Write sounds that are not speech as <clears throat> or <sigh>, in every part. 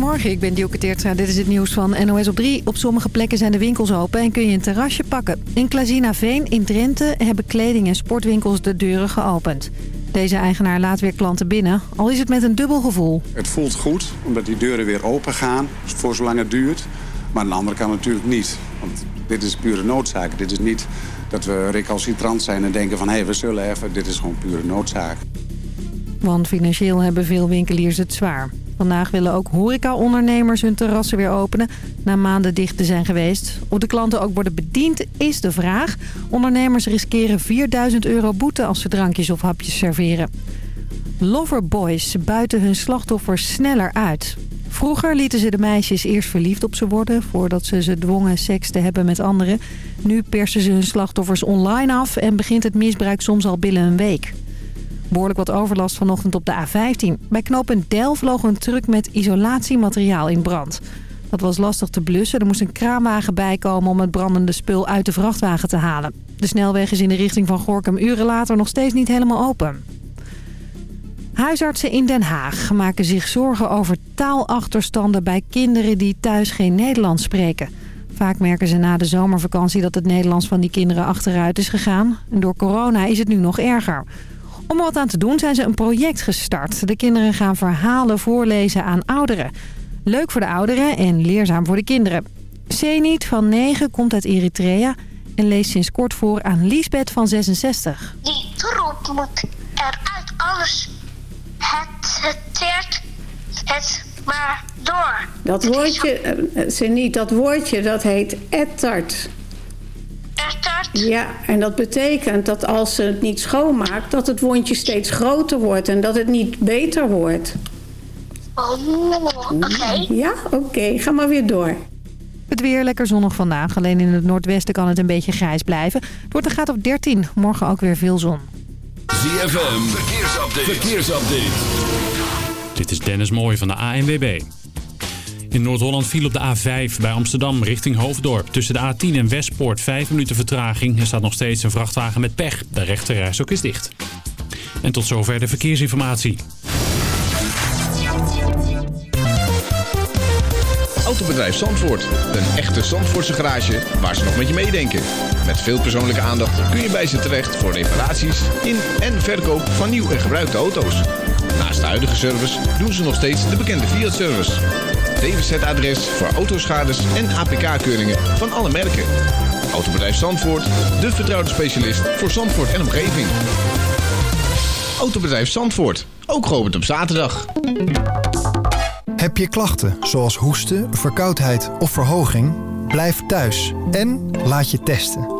Goedemorgen, ik ben Dielke Teertra. Dit is het nieuws van NOS op 3. Op sommige plekken zijn de winkels open en kun je een terrasje pakken. In Veen in Drenthe hebben kleding- en sportwinkels de deuren geopend. Deze eigenaar laat weer klanten binnen, al is het met een dubbel gevoel. Het voelt goed, omdat die deuren weer open gaan, voor zolang het duurt. Maar aan de andere kant natuurlijk niet. Want dit is pure noodzaak. Dit is niet dat we recalcitrant zijn en denken van... hé, hey, we zullen even, dit is gewoon pure noodzaak. Want financieel hebben veel winkeliers het zwaar. Vandaag willen ook horecaondernemers hun terrassen weer openen... na maanden dicht te zijn geweest. Of de klanten ook worden bediend, is de vraag. Ondernemers riskeren 4000 euro boete als ze drankjes of hapjes serveren. Loverboys buiten hun slachtoffers sneller uit. Vroeger lieten ze de meisjes eerst verliefd op ze worden... voordat ze ze dwongen seks te hebben met anderen. Nu persen ze hun slachtoffers online af... en begint het misbruik soms al binnen een week. Behoorlijk wat overlast vanochtend op de A15. Bij knooppunt Del vloog een truck met isolatiemateriaal in brand. Dat was lastig te blussen. Er moest een kraanwagen bijkomen om het brandende spul uit de vrachtwagen te halen. De snelweg is in de richting van Gorkum uren later nog steeds niet helemaal open. Huisartsen in Den Haag maken zich zorgen over taalachterstanden bij kinderen die thuis geen Nederlands spreken. Vaak merken ze na de zomervakantie dat het Nederlands van die kinderen achteruit is gegaan. En door corona is het nu nog erger. Om er wat aan te doen zijn ze een project gestart. De kinderen gaan verhalen voorlezen aan ouderen. Leuk voor de ouderen en leerzaam voor de kinderen. Senit van 9 komt uit Eritrea en leest sinds kort voor aan Liesbeth van 66. Die troep moet eruit, alles het, het teert het maar door. Dat woordje, Senit, dat woordje dat heet Ja, en dat betekent dat als ze het niet schoonmaakt... dat het wondje steeds groter wordt en dat het niet beter wordt. Oh, oké. Ja, oké. Ga maar weer door. Het weer lekker zonnig vandaag. Alleen in het noordwesten kan het een beetje grijs blijven. Het wordt een graad op 13. Morgen ook weer veel zon. ZFM, verkeersupdate. verkeersupdate. Dit is Dennis Mooij van de ANWB. In Noord-Holland viel op de A5 bij Amsterdam richting Hoofddorp. Tussen de A10 en Westpoort 5 minuten vertraging. Er staat nog steeds een vrachtwagen met pech. De rechterreis ook is dicht. En tot zover de verkeersinformatie. Autobedrijf Zandvoort. Een echte Zandvoortse garage waar ze nog met je meedenken. Met veel persoonlijke aandacht kun je bij ze terecht voor reparaties in en verkoop van nieuw en gebruikte auto's. Naast de huidige service doen ze nog steeds de bekende Fiat-service. DWZ-adres voor autoschades en APK-keuringen van alle merken. Autobedrijf Zandvoort, de vertrouwde specialist voor Zandvoort en omgeving. Autobedrijf Zandvoort, ook geopend op zaterdag. Heb je klachten zoals hoesten, verkoudheid of verhoging? Blijf thuis en laat je testen.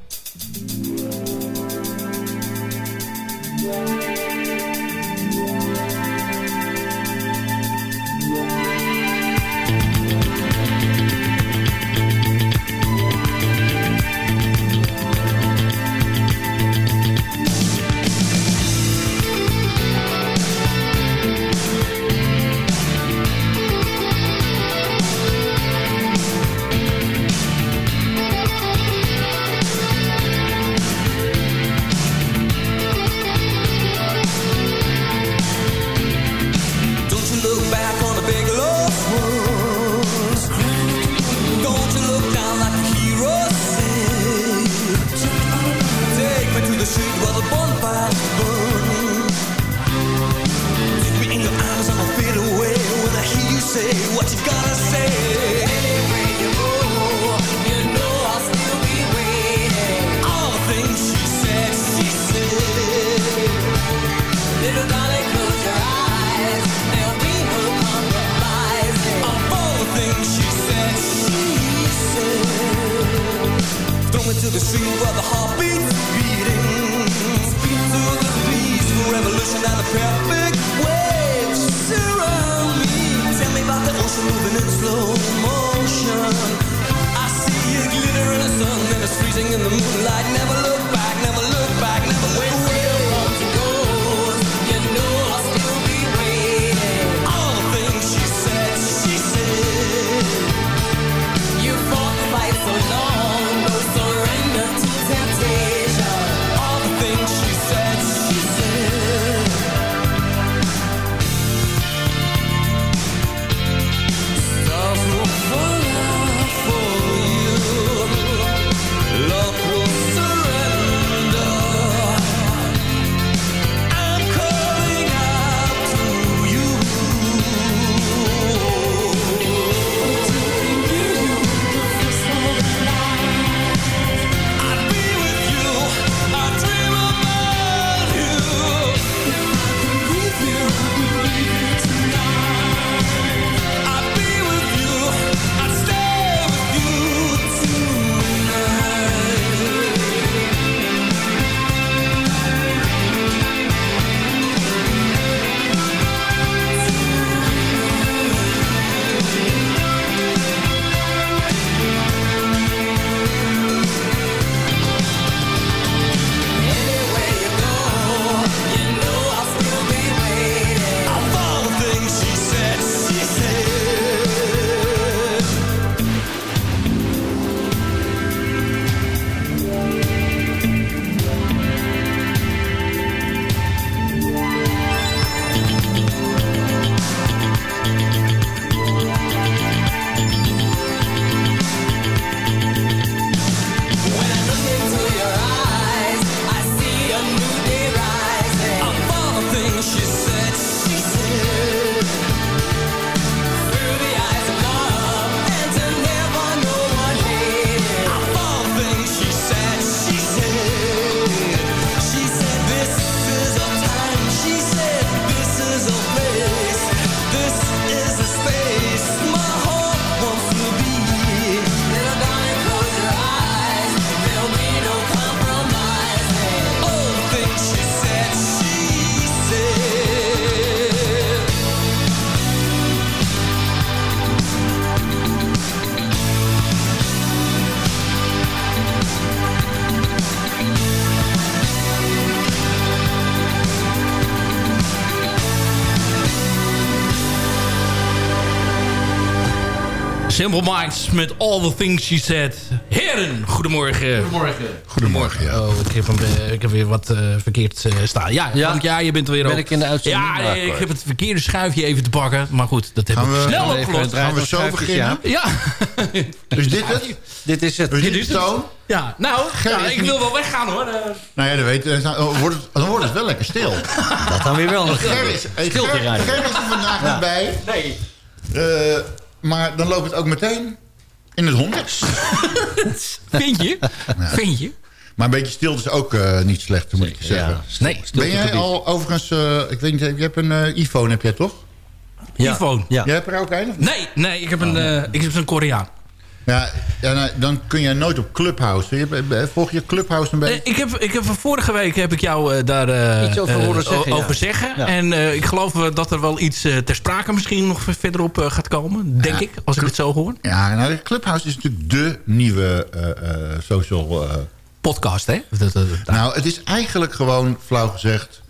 Simple Minds met All the Things She Said. Heren, goedemorgen. Goedemorgen. Goedemorgen, ja. Oh, ik, heb eh, ik heb weer wat eh, verkeerd eh, staan. Ja, Ja. Frank, ja, je bent er weer Ben op. ik in de uitzending? Ja, nee, ik heb het verkeerde schuifje even te pakken. Maar goed, dat heb Gaan ik we- snel opgelost. Gaan we zo beginnen? Ja. Dus <laughs> dit het? Dit is het. Dus dit Dit is is de het. toon? Ja, nou, ja, ik wil wel weggaan hoor. Eh, Nou ja, dat weet. Dan wordt het, dan wordt het wel lekker stil. Dat dan weer wel. Ger is, Ger, rijden. Ger is er vandaag Ja. niet bij. Nee. Eh, maar dan loopt het ook meteen in het honderd. <laughs> Vind je? Vind je? Maar een beetje stilte is ook eh, niet slecht, moet ik zeggen. Ja, Nee. Ben jij al overigens... eh, ik weet niet, je hebt een eh, iPhone, heb jij toch? Ja. iPhone. Ja. Jij hebt er ook een? Nee, nee, ik heb een, eh, ik heb een Koreaan. Ja, ja nou, dan kun jij nooit op Clubhouse. Eh, volg je Clubhouse een Eh, beetje? ik heb, ik heb vorige week heb ik jou eh, daar Iets over horen zeggen, o- ja. over zeggen. Ja. En ik geloof dat er wel iets ter sprake misschien nog verderop gaat komen. Denk Ja. ik, als ik het zo hoor. Ja, nou, Clubhouse is natuurlijk de nieuwe eh, eh, social... eh, Podcast, hè? Nou, het is eigenlijk gewoon, flauw gezegd...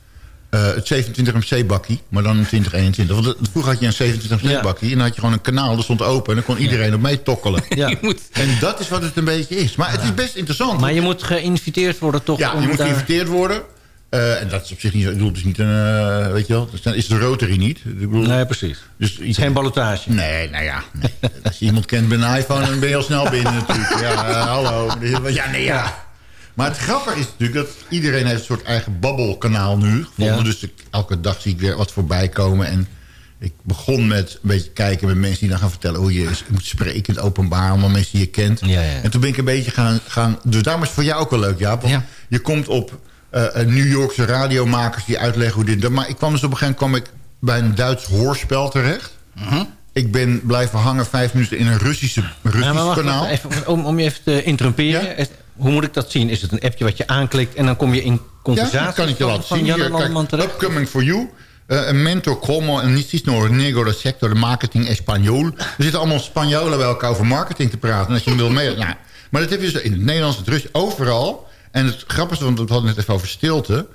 eh, het 27 MC-bakkie, maar dan in 2021. Want het- vroeger had je een 27 MC-bakkie... en dan had je gewoon een kanaal, dat stond open... en dan kon iedereen op mee tokkelen. Ja. En dat is wat het een beetje is. Maar het is best interessant. Maar je moet geïnviteerd worden toch? ja, om je moet daar- geïnviteerd worden. Eh, en dat is op zich niet... Ik bedoel, het is niet een... eh, weet je wel, dat is de Rotary niet. Ik bedoel, Nee, precies. dus Het is geen ballotage. Nee, nou ja. Nee. Als je iemand kent met een iPhone, dan ben je al snel binnen natuurlijk. Ja, hallo. Ja, nee, ja. Maar het grappige is natuurlijk dat iedereen heeft een soort eigen babbelkanaal nu gevonden. Ja. Dus ik, elke dag zie ik weer wat voorbij komen. En ik begon met een beetje kijken met mensen die dan gaan vertellen... hoe je moet spreken in het openbaar, allemaal mensen die je kent. Ja, ja. En toen ben ik een beetje gaan... gaan dus daarom is het voor jou ook wel leuk, Jaap. Want Ja. je komt op een New Yorkse radiomakers die uitleggen hoe dit... Maar ik kwam dus op een gegeven moment kwam ik bij een Duits hoorspel terecht. Ik ben blijven hangen vijf minuten in een Russische, Russisch Ja, kanaal. even, om, om je even te interrumperen. Ja? Hoe moet ik dat zien? Is het een appje wat je aanklikt en dan kom je in conversatie Ja, dat kan ik je laten zien. Hier, kijk? Upcoming for you. Eh, een mentor como no nego del sector de marketing español. Er zitten allemaal Spanjolen bij elkaar over marketing te praten. En als je hem wil mee... Nou, maar dat heb je dus in het Nederlands, het Russisch, overal. En het grappige, want we hadden het net even over stilte.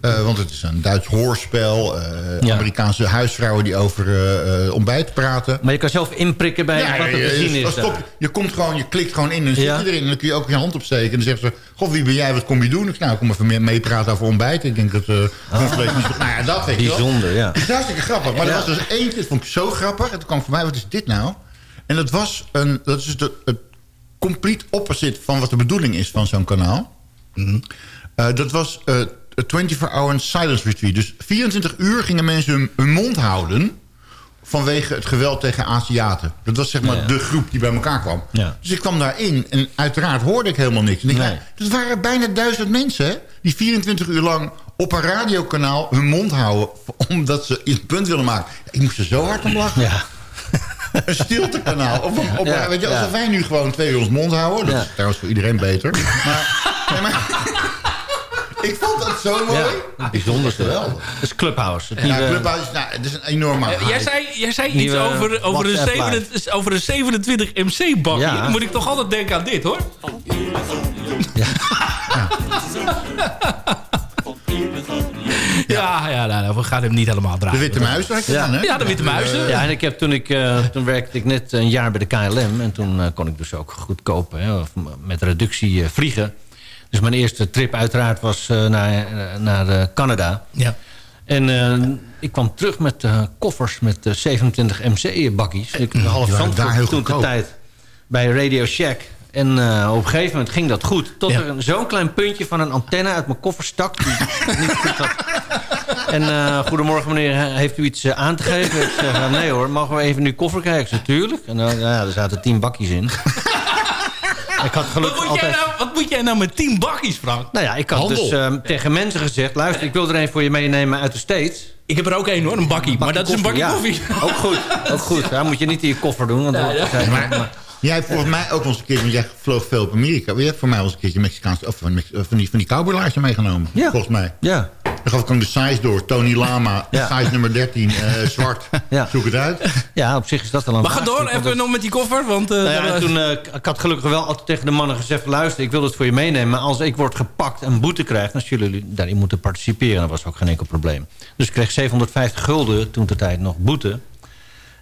Eh, want het is een Duits hoorspel. eh, Ja. Amerikaanse huisvrouwen die over eh, eh, ontbijt praten. Maar je kan zelf inprikken bij wat er te zien is. stop, je komt gewoon, je klikt gewoon in en dan zit Ja. je erin. En dan kun je ook je hand opsteken. En dan zeggen ze, goh, wie ben jij, wat kom je doen? Ik zeg, nou, ik kom even meepraten over ontbijt. Ik denk dat... eh niet zo- Nou ja, dat weet. Bijzonder, ja. Het is hartstikke grappig. Maar Ja. er was dus eentje, dat vond ik zo grappig. En toen kwam voor mij, wat is dit nou? En dat was een, dat is de, het complete opposite van wat de bedoeling is van zo'n kanaal. Eh, dat was eh, een 24-hour silence retreat. Dus 24 uur gingen mensen hun, hun mond houden... vanwege het geweld tegen Aziaten. Dat was zeg maar Ja. de groep die bij elkaar kwam. Ja. Dus ik kwam daarin en uiteraard hoorde ik helemaal niks. En ik, Nee. dat waren bijna duizend mensen... hè, die 24 uur lang op een radiokanaal hun mond houden... <laughs> omdat ze iets punt willen maken. Ik moest er zo hard om lachen. Ja. <laughs> Een stiltekanaal. Op, op, Ja, weet je, alsof wij nu gewoon twee uur ons mond houden. Dat is trouwens voor iedereen beter. Maar, <laughs> nee, maar ik vond dat zo mooi. Ja, het bijzonderste. Geweldig. Dat is Clubhouse. Het Ja, nieuwe- Clubhouse, nou, het is een enorme... Eh, Jij zei, jij zei iets over, over, een WhatsApp 27, over een 27 MC-bakje. Ja. Dan moet ik toch altijd denken aan dit, hoor. Ja, ja, nou, nou, we gaan hem niet helemaal draaien. De Witte Muis had je Ja. dan, hè? Ja, de Witte Muizen. Ja, en ik heb toen ik eh, toen werkte ik net een jaar bij de KLM en toen eh, kon ik dus ook goedkoop hè, met reductie eh, vliegen. Dus mijn eerste trip uiteraard was eh, naar, eh, naar eh, Canada. Ja. En eh, ik kwam terug met koffers met eh, 27 MC-bakkies. Ik half daar heel Zandvoort toen de tijd bij Radio Shack. En eh, op een gegeven moment ging dat goed. Tot Ja. er een- zo'n klein puntje van een antenne uit mijn koffer stak. Die niet goed had. En eh, goedemorgen meneer, heeft u iets eh, aan te geven? Ik zeg, nee hoor, mogen we even in uw koffer kijken? Ik zeg, tuurlijk. En dan, ja, er zaten tien bakjes in. Ik had Wat moet, jij altijd... nou, wat moet jij nou met 10 bakjes, Frank? Nou ja, ik had Handel. dus eh, tegen mensen gezegd... luister, ik wil er een voor je meenemen uit de States. Ik heb er ook één, hoor, een bakkie. maar dat is een bakje ja. koffie. Ook goed, ook goed. <laughs> Ja, moet je niet in je koffer doen. Want dan- Maar, jij hebt volgens mij ook wel eens een keer... want jij vloog veel op Amerika. Maar je hebt voor mij wel eens een keertje Mexicaanse... of van, van die, van die cowboylaarzen meegenomen. Ja. Volgens mij. Ja, Dan gaf ik ook de size door. Tony Lama, Ja. size nummer 13, eh, zwart. <laughs> Ja. Zoek het uit. ja, op zich is dat wel een Maar ga door, even nog met die koffer. Want, eh, Nou ja, toen, eh, ik had gelukkig wel altijd tegen de mannen gezegd... luister, ik wil het voor je meenemen... maar als ik word gepakt en boete krijg... dan zullen jullie daarin moeten participeren. Dat was ook geen enkel probleem. Dus ik kreeg 750 gulden, toen de tijd nog boete.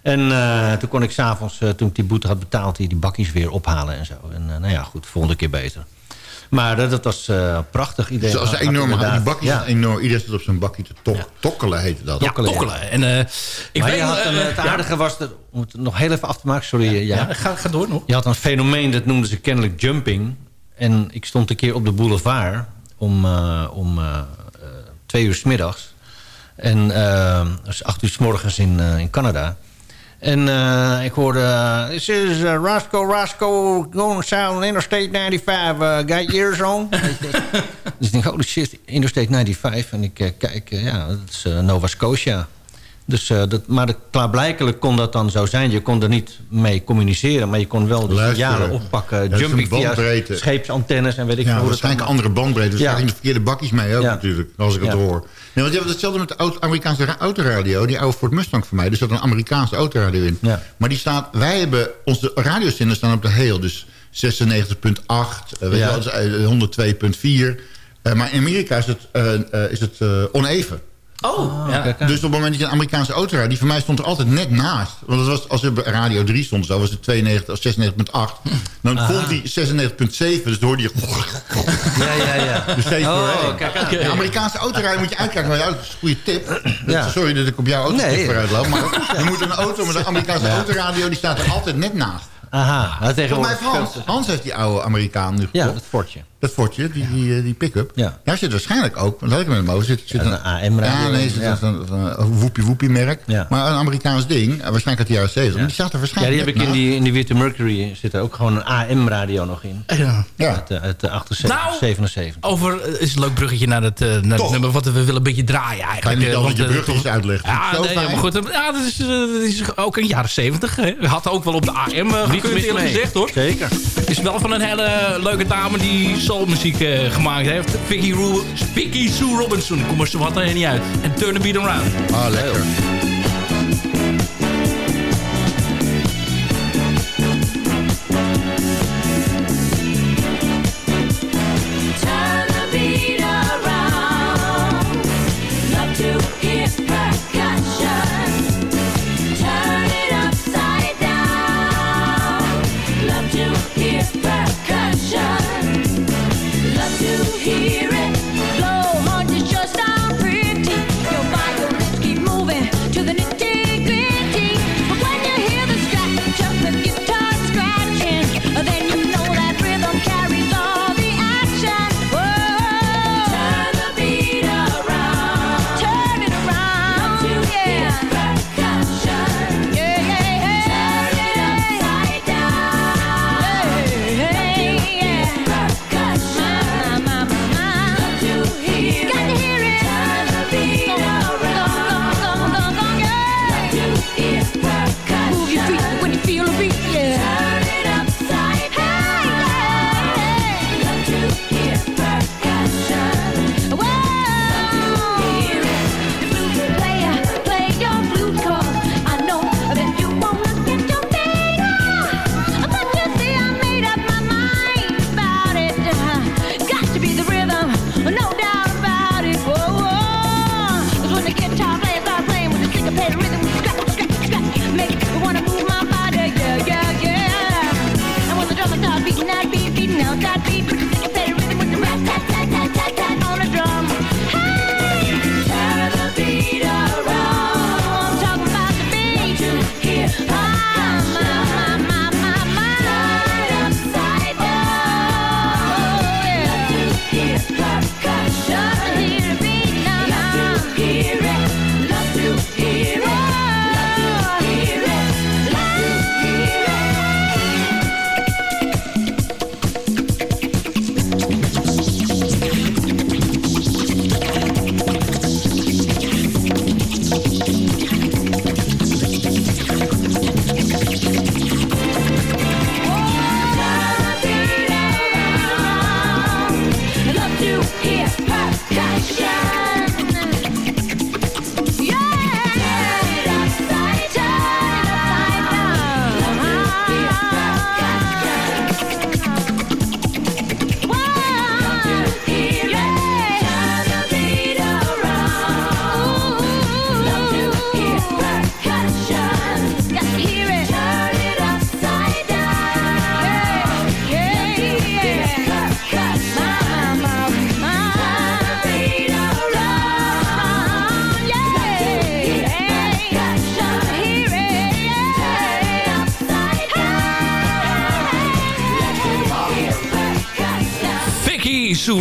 En eh, toen kon ik s'avonds, uh, toen ik die boete had betaald... Die, die bakjes weer ophalen en zo. En eh, nou ja, goed, volgende keer beter. Maar dat, dat was eh, een prachtig idee. Als ze Had enorm, die bakjes ja. enorm. Iedereen zit op zijn bakje te tok, Ja. tokkelen, heette dat. ja, tokkelen, tokkelen. En, eh, ik maar weet je had een, eh, het ja. aardige was, dat, om het nog heel even af te maken, sorry. Ja, Ja, ga, ga door nog. Je had een fenomeen, dat noemden ze kennelijk jumping. En ik stond een keer op de boulevard om, eh, om twee uur s middags. En dat is acht uur s morgens in, eh, in Canada. En eh, ik hoorde... eh, This is uh, Roscoe, Roscoe, going south Interstate 95. Uh, got years on? dus ik denk, holy shit, Interstate 95. En ik kijk, ja, dat is Nova Scotia. Dus, eh, dat, maar de, klaarblijkelijk kon dat dan zo zijn. Je kon er niet mee communiceren, maar je kon wel de Luisteren. signalen oppakken. Ja, is jumping via scheepsantennes en weet ik Ja, veel dat waarschijnlijk allemaal- andere bandbreedte. Dus Ja. ja. ging de verkeerde bakjes mee ook Ja. natuurlijk, als ik het Ja. hoor. Nee, want je hebt hetzelfde met de Amerikaanse ra- autoradio. Die oude Ford Mustang voor mij. Er zat een Amerikaanse autoradio in. Ja. Maar die staat, wij hebben, onze radiozenders staan op de heel. Dus 96.8, eh, weet Ja. je wel, dus, eh, 102.4. Eh, maar in Amerika is het, eh, eh, is het eh, oneven. Oh, ja. kijk aan. Dus op het moment dat je een Amerikaanse autoradio... die van mij stond er altijd net naast. Want dat was, als er bij Radio 3 stond, zo was het 92 of 96.8. Dan vond die 96.7, dus dan hoorde je... Ja, ja, ja. Dus steeds Oh, doorheen. kijk Amerikaanse autorijden moet je uitkijken. Maar ja, dat is een goede tip. Dat- Ja. Sorry dat ik op jouw auto Nee. vooruit loop. Maar <laughs> je moet een auto met een Amerikaanse autoradio... die staat er altijd net naast. Aha, nou, Volgens mij tegenwoordig... heeft Hans, Hans heeft die oude Amerikaan nu Ja, gekocht. dat fortje. Dat Fortje, die, die, eh, die pick-up. Ja. Daar zit waarschijnlijk ook, want dat ik met hem over, zit, zit Een AM-radio. Ja, nee, zit Ja. een, een, een woepie woepie merk. Ja. Maar een Amerikaans ding, eh, waarschijnlijk uit de jaren 70. Maar die staat er Ja, waarschijnlijk die heb ik in die, in die Witte Mercury zit er ook gewoon een AM-radio nog in. Ja. Ja. Uit, de- uit de 78, Nou, 77. Over eh, is een leuk bruggetje naar het, eh, naar het nummer wat we willen een beetje draaien Ga je eigenlijk. niet eh, altijd je want, eh, bruggetjes uitleggen? Ja, nee, maar goed. eh, Ja, dat is, eh, dat is ook in de jaren 70. Hè. Had ook wel op de AM gekund, eerlijk gezegd hoor. Zeker. Is wel van een hele leuke dame die soulmuziek eh, gemaakt heeft. Vicky, Ru Vicky Sue Robinson. Kom er zo wat er niet uit. En Turn the Beat Around. Ah, lekker.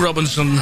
Robinson.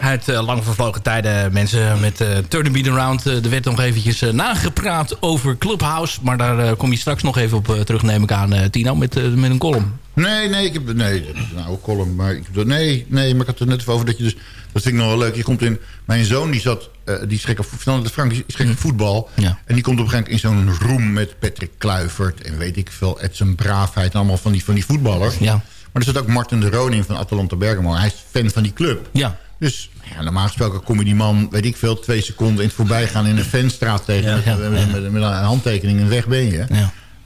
Uit eh, lang vervlogen tijden, mensen met eh Turn the Beat Around. Eh, er werd nog eventjes nagepraat over Clubhouse. Maar daar kom je straks nog even op terug, neem ik aan, Tino, met, met een column. Nee, nee, ik heb, nee, oude column. Maar ik, heb- nee, nee, maar ik had het net even over dat je dus... Dat vind ik nog wel leuk. Je komt in... Mijn zoon, die zat... die gek op, de Frank die op voetbal. En die komt op een gegeven moment in zo'n room met Patrick Kluivert... en weet ik veel, Edson Braafheid... en allemaal van die, van die voetballers. Ja. Maar er zit ook Martin de Roon in van Atalanta Bergamo. Hij is fan van die club. Ja. Dus ja, normaal gesproken kom je die man, weet ik veel... twee seconden in het voorbijgaan in een fanstraat tegen... met, met, met- met een handtekening en weg ben je.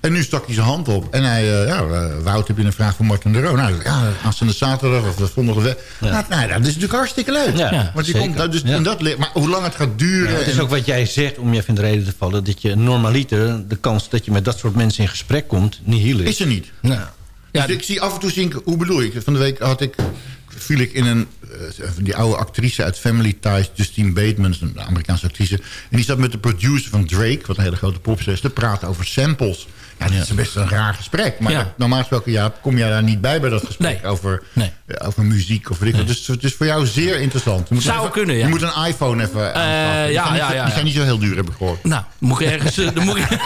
En nu stak hij zijn hand op. En hij, eh, ja, eh, Wout, heb je een vraag voor Martin de Roon? Nou, ja, aanstaande zaterdag of de volgende week. Nou, nou, dat is natuurlijk hartstikke leuk. Ja, Want je zeker. komt, nou, dus Ja. in dat, maar hoe lang het gaat duren... Ja, het is en- ook wat jij zegt, om je even in de reden te vallen... dat je normaliter de kans dat je met dat soort mensen in gesprek komt... niet heel is. Is er niet. Ja. Dus ik zie af en toe, ik, hoe bedoel ik? Van de week had ik, viel ik in een, eh, die oude actrice uit Family Ties, Justine Bateman, een Amerikaanse actrice. En die zat met de producer van Drake, wat een hele grote popster is, te praten over samples. Ja, dat is best een raar gesprek. Maar Ja. normaal gesproken ja, kom jij daar niet bij bij dat gesprek over, eh, over muziek of weet ik wat. Dus het is voor jou zeer interessant. Je moet Zou even- kunnen, ja. Je moet een iPhone even. Die ja, zijn niet ja, zo- ja, Die ja. zijn niet zo heel duur, heb ik gehoord. Nou, moet ik ergens... eh, dan moet ik, <laughs>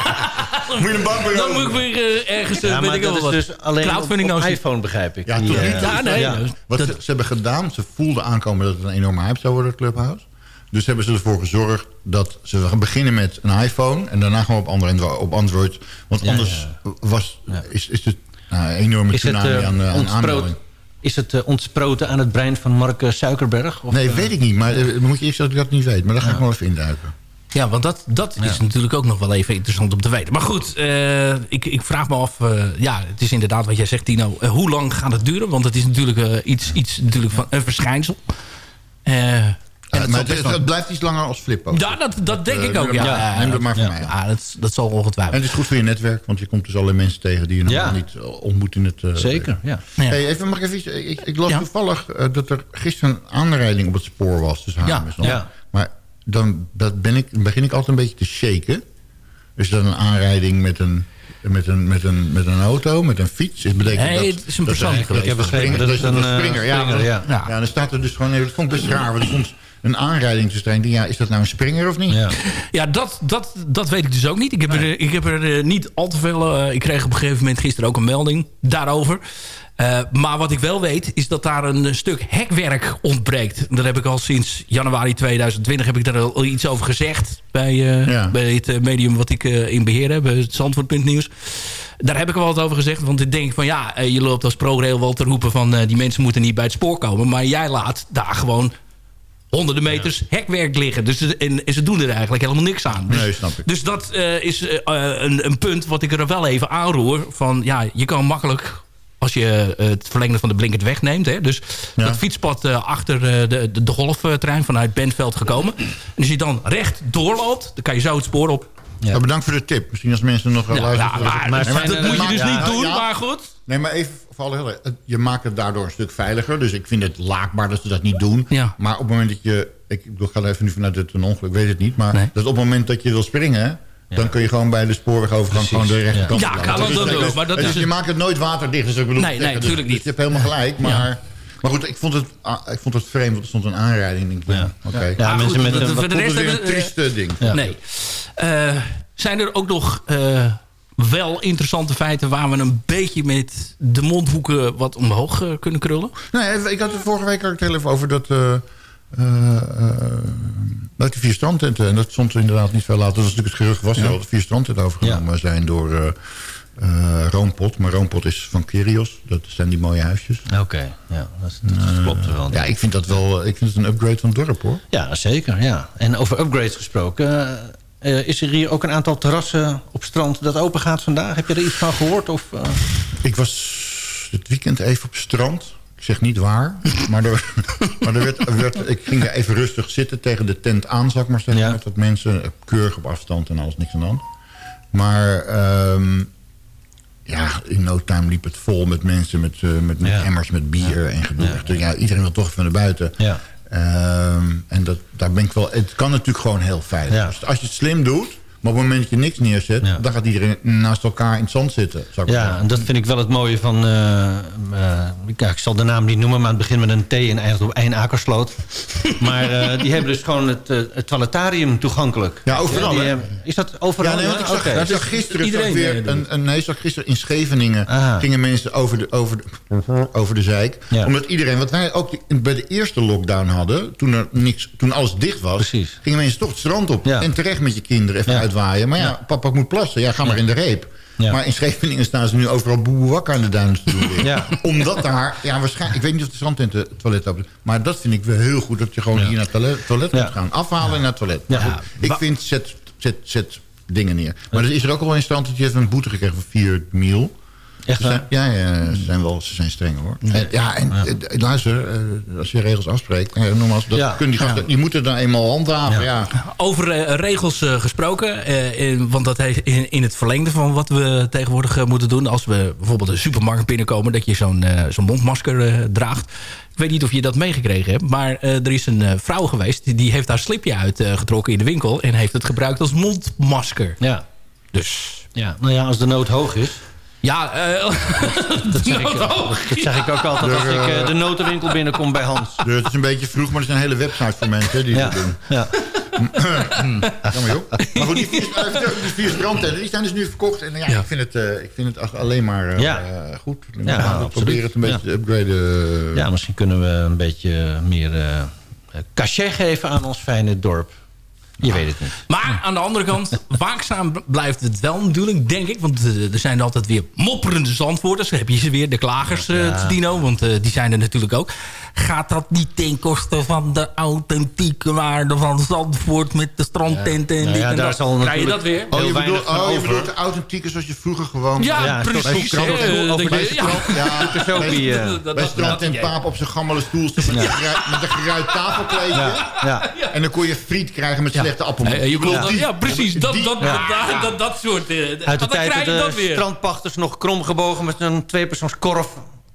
Moet je een bank bij dan moet ik weer ergens... Ja, weet maar ik wel dat is wat. dus alleen op, Crowdfunding op nou iPhone, begrijp ik. Ja, Die. Ja, nee. Ja. Wat ze, ze hebben gedaan, ze voelden aankomen dat het een enorme hype zou worden, Clubhouse. Dus hebben ze ervoor gezorgd dat ze gaan beginnen met een iPhone... en daarna gaan we op Android. Op Android want Ja, anders Was, is, is het nou, een enorme Is het, tsunami eh, aan, uh, aan aanmelding. Is het eh, ontsproten aan het brein van Mark eh, Suikerberg? Of, Nee, eh, weet ik niet. Maar eh, moet je eerst dat ik dat niet weet. Maar daar ga ik wel even induiken. Ja, want dat, dat is natuurlijk ook nog wel even interessant om te weten. Maar goed, eh, ik, ik vraag me af... eh, ja, het is inderdaad wat jij zegt, Tino. eh, hoe lang gaat het duren? Want het is natuurlijk eh, iets, iets natuurlijk van een verschijnsel. En het maar het, het blijft iets langer als Flippo. Ja, dat, dat denk Eh, ik ook. neem Ja, maar- neem dat maar van mij. Ja, dat, dat zal ongetwijfeld. En het is goed voor je netwerk, want je komt dus allerlei mensen tegen die je nog Ja. niet eh, ontmoet in het... eh, Zeker, ja. Hey, even, mag ik even iets- ik, ik las Ja. toevallig dat er gisteren een aanrijding op het spoor was. Dus Ja, ja. Maar dan dat ben ik, begin ik altijd een beetje te shaken. Is dat een aanrijding met een, met een, met een, met een auto, met een fiets? Het betekent Nee, dat, het is een dat persoonlijke dat- Ik heb dat- begrepen springer- dat het een, springer, ja. ja. Ja, dan staat er dus gewoon... nee, Dat vond ik best raar, want stond een aanrijding te denk, Ja, is dat nou een springer of niet? Ja. Ja, dat, dat, dat weet ik dus ook niet. Ik heb er, ik heb er eh, niet al te veel... eh, ik kreeg op een gegeven moment gisteren ook een melding daarover. Eh, maar wat ik wel weet, is dat daar een stuk hekwerk ontbreekt. Daar heb ik al sinds januari 2020 heb ik daar al iets over gezegd. Bij, eh, Ja. bij het medium wat ik eh, in beheer heb, het Zandvoort.nieuws. Daar heb ik wel wat over gezegd. Want ik denk van ja, je loopt als ProRail wel te roepen van... eh, die mensen moeten niet bij het spoor komen. Maar jij laat daar gewoon honderden meters hekwerk liggen. Dus, het- en, ze doen er eigenlijk helemaal niks aan. Dus, Nee, snap ik. dus dat eh, is eh, eh, een, een punt wat ik er wel even aanroer. Van ja, je kan makkelijk als je het verlengde van de blinkert wegneemt. Hè, dus Ja. dat fietspad achter de, de, de golftrein vanuit Bentveld gekomen. En als je dan recht doorloopt, dan kan je zo het spoor op. Maar bedankt voor de tip. Misschien als mensen nog wel Ja, luisteren. ja, maar- dat moet je dus ja, niet doen, ja. maar goed. Nee, maar even voor alle helderheid. Het- Je maakt het daardoor een stuk veiliger. Dus ik vind het laakbaar dat ze dat niet doen. Ja. Maar op het moment dat je... Ik, ik ga er even nu vanuit het een ongeluk, ik weet het niet. Maar Nee. dat op het moment dat je wil springen... Dan kun je gewoon bij de spoorwegovergang gewoon de rechterkant Ja, kan Dus dat doen, is- maar dat dus is je het- maakt het nooit waterdicht. Dus ik bedoel, Nee, nee, zeggen, tuurlijk dus, niet. Dus je hebt helemaal gelijk. Maar, maar goed, ik vond, het, ah, ik vond het vreemd. Want er stond een aanrijding. Ik denk, ja. oké. Ja, mensen goed, met een wat de Ik rest een trieste ding. Ja. Nee. Eh, zijn er ook nog eh, wel interessante feiten... waar we een beetje met de mondhoeken wat omhoog eh, kunnen krullen? Nee, ik had het vorige week het heel even over dat... eh eh, dat die vier strandtenten, en dat stond er inderdaad niet veel later. Dat was natuurlijk het gerucht was al dat vier strandtenten overgenomen zijn door Roompot. Maar Roompot is van Kyrios. Dat zijn die mooie huisjes. Oké, ja, dat, is- dat klopt wel. Ja, ik vind dat wel ik vind het een upgrade van het dorp, hoor. Ja, zeker. Ja. En over upgrades gesproken... eh, is er hier ook een aantal terrassen op strand dat open gaat vandaag? Heb je er iets van gehoord? Of, eh? Ik was het weekend even op strand. Ik zeg niet waar. Maar, er, <laughs> maar er werd, er werd, ik ging daar even rustig zitten tegen de tent aan, zou ik maar zeggen. Ja. Met wat mensen, eh, keurig op afstand en alles, niks aan de hand. Maar ehm, ja, in no time liep het vol met mensen met, met, met Ja. emmers, met bier en gedoe. Ja. iedereen wil toch even naar buiten. Ehm, en dat, daar ben ik wel. Het kan natuurlijk gewoon heel veilig. Ja. Dus als je het slim doet, maar op het moment dat je niks neerzet, Ja. dan gaat iedereen naast elkaar in het zand zitten. Zou ik Ja, zeggen. en dat vind ik wel het mooie van... ja, ik zal de naam niet noemen, maar het begint met een T en eindigt op Einakersloot. <laughs> maar eh, die hebben dus gewoon het, het toiletarium toegankelijk. Ja, overal, Die, is dat overal? Ja, nee, want ik zag, ik zag gisteren iedereen, weer een, een, nee, zag gisteren in Scheveningen gingen mensen over de, over de, over de zijk. Ja. Omdat iedereen, wat wij ook bij de eerste lockdown hadden, toen, er niks, toen alles dicht was, Precies. gingen mensen toch het strand op. En terecht met je kinderen even Ja. Maar ja, papa moet plassen. Ja, ga maar in de reep. Ja. Maar in Scheveningen staan ze nu overal boeboe wakker aan de duinen te doen. <laughs> Ja. Omdat daar, ja waarschijnlijk, ik weet niet of de strandtenten het toilet hebben. Maar dat vind ik wel heel goed, dat je gewoon hier naar het toilet, toilet moet gaan. Afhalen en naar het toilet. Goed, ik vind, zet, zet, zet dingen neer. Maar er is er ook al wel in stand dat je heeft een boete gekregen van 4 mil. Echt Ze zijn, waar? ja, ja, ze zijn wel ze zijn streng hoor. En, ja, en eh, luister, eh, als je regels afspreekt, eh, nogmaals, dat Ja. kunnen die gasten, die moeten dan eenmaal handhaven. Ja. Over eh, regels eh, gesproken, eh, in- want dat heeft in, in het verlengde van wat we tegenwoordig eh, moeten doen. Als we bijvoorbeeld een supermarkt binnenkomen, dat je zo'n eh, zo'n mondmasker eh, draagt. Ik weet niet of je dat meegekregen hebt, maar eh, er is een eh, vrouw geweest... Die, die heeft haar slipje uitgetrokken in de winkel en heeft het gebruikt als mondmasker. Ja. Dus ja, nou ja, als de nood hoog is. Ja, eh, <laughs> Dat zeg, ik, Nood hoog dat zeg ik ook altijd als ik eh, de notenwinkel binnenkom bij Hans. Dus het is een beetje vroeg, maar er is een hele website voor mensen hè, die Ja, dat doen. ja. Jammer joh. Maar goed, die vier, eh, die vier strandtenten, die zijn dus nu verkocht. En ja, Ja. ik vind het, eh, ik vind het echt alleen maar eh, Ja. eh, goed. We Ja, gaan absoluut. proberen het een beetje Ja. te upgraden. ja, misschien kunnen we een beetje meer eh cachet geven aan ons fijne dorp. Je weet het niet. Maar aan de andere kant, <laughs> waakzaam blijft het wel natuurlijk, denk ik. Want eh, er zijn altijd weer mopperende zandwoorders. Dan heb je ze weer, de klagers, eh, Dino. Want eh, die zijn er natuurlijk ook. Gaat dat niet ten koste van de authentieke waarde van Zandvoort... met de strandtenten en dit ja, en daar dat? zal Krijg je dat weer? Oh, je bedoelt, oh, je over. bedoelt de authentieke zoals je vroeger gewoon... Ja, Ja, precies. bij strand- eh. En paap op zijn gammele stoel met, een geruit, een tafelkleedje. Ja, ja. En dan kon je friet krijgen met slechte appelmoes. Je bedoelt dat- Die- ja, precies. Dat, die- dat, Ja. dat, dat, dat soort... eh, Uit de tijd krijg dat je dat de strandpachters nog krom gebogen... met een tweepersoonskorf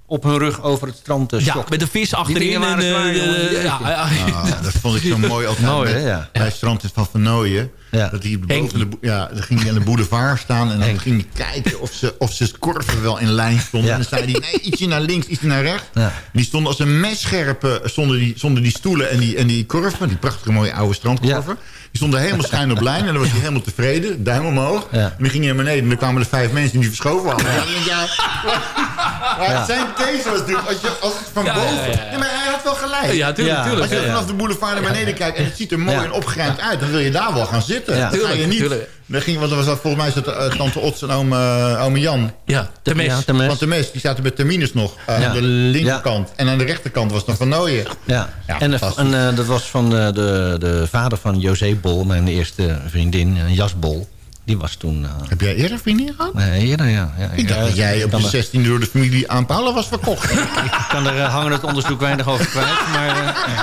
op hun rug over het strand eh, Ja, met de vis achterin. en, zwaar, eh, ja, ja. Ah, dat vond ik zo <laughs> mooi altijd. Mooi, met- ja. Bij het strand van Vernooien. Ja. Dat hij boven de, ja, dan ging hij aan de boulevard staan. En dan ging hij kijken of ze, of ze korven wel in lijn stonden. Ja. En dan zei hij, nee, ietsje naar links, ietsje naar rechts. Ja. Die stonden als een messcherpe, stonden die, stonden die stoelen en die, en die korven. Die prachtige mooie oude strandkorven. Die stonden helemaal schuin op lijn. En dan was hij helemaal tevreden. Duim omhoog. Ja. En dan ging hij naar beneden. En dan kwamen er vijf mensen die verschoven waren. Ja. <laughs> ja, maar zijn deze was natuurlijk, als, je, als het van Ja, ja, boven... ja, ja. Nee, maar hij had wel gelijk. Ja, tuurlijk, Ja, tuurlijk. Als je Ja, ja. vanaf de boulevard naar beneden kijkt en het ziet er mooi Ja. en opgeruimd uit, dan wil je daar wel gaan zitten. Ja. dan ga je Tuurlijk, niet. Tuurlijk. Dan ging, want er was dat, volgens mij zat uh, tante Ots en ome, uh, ome Jan. Ja, de mes. Ja, de mes. Want de mes, die zaten bij Terminus nog uh, Ja. aan de linkerkant. En aan de rechterkant was nog Van Nooyen. Ja, Ja, en, de- eh, dat was van de, de, de vader van José Bol, mijn eerste vriendin, een Jasbol. Die was toen... eh, Heb jij eerder vriendin gehad? nee, eerder, ja. ja Ik dacht dat jij op kan je er- 16 door de familie aan Paula was verkocht. <laughs> Ik kan er uh, hangend onderzoek weinig over kwijt. Maar, uh.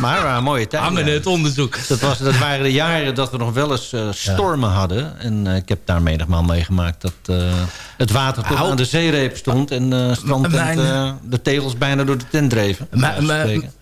Maar uh, mooie tijd. Hangen het onderzoek. Dat, was, dat waren de jaren dat we nog wel eens uh, stormen ja. hadden. En uh, ik heb daar menigmaal meegemaakt dat uh, het water tot Au. aan de zeereep stond. En uh, strand Mijn- en de tegels bijna door de tent dreven.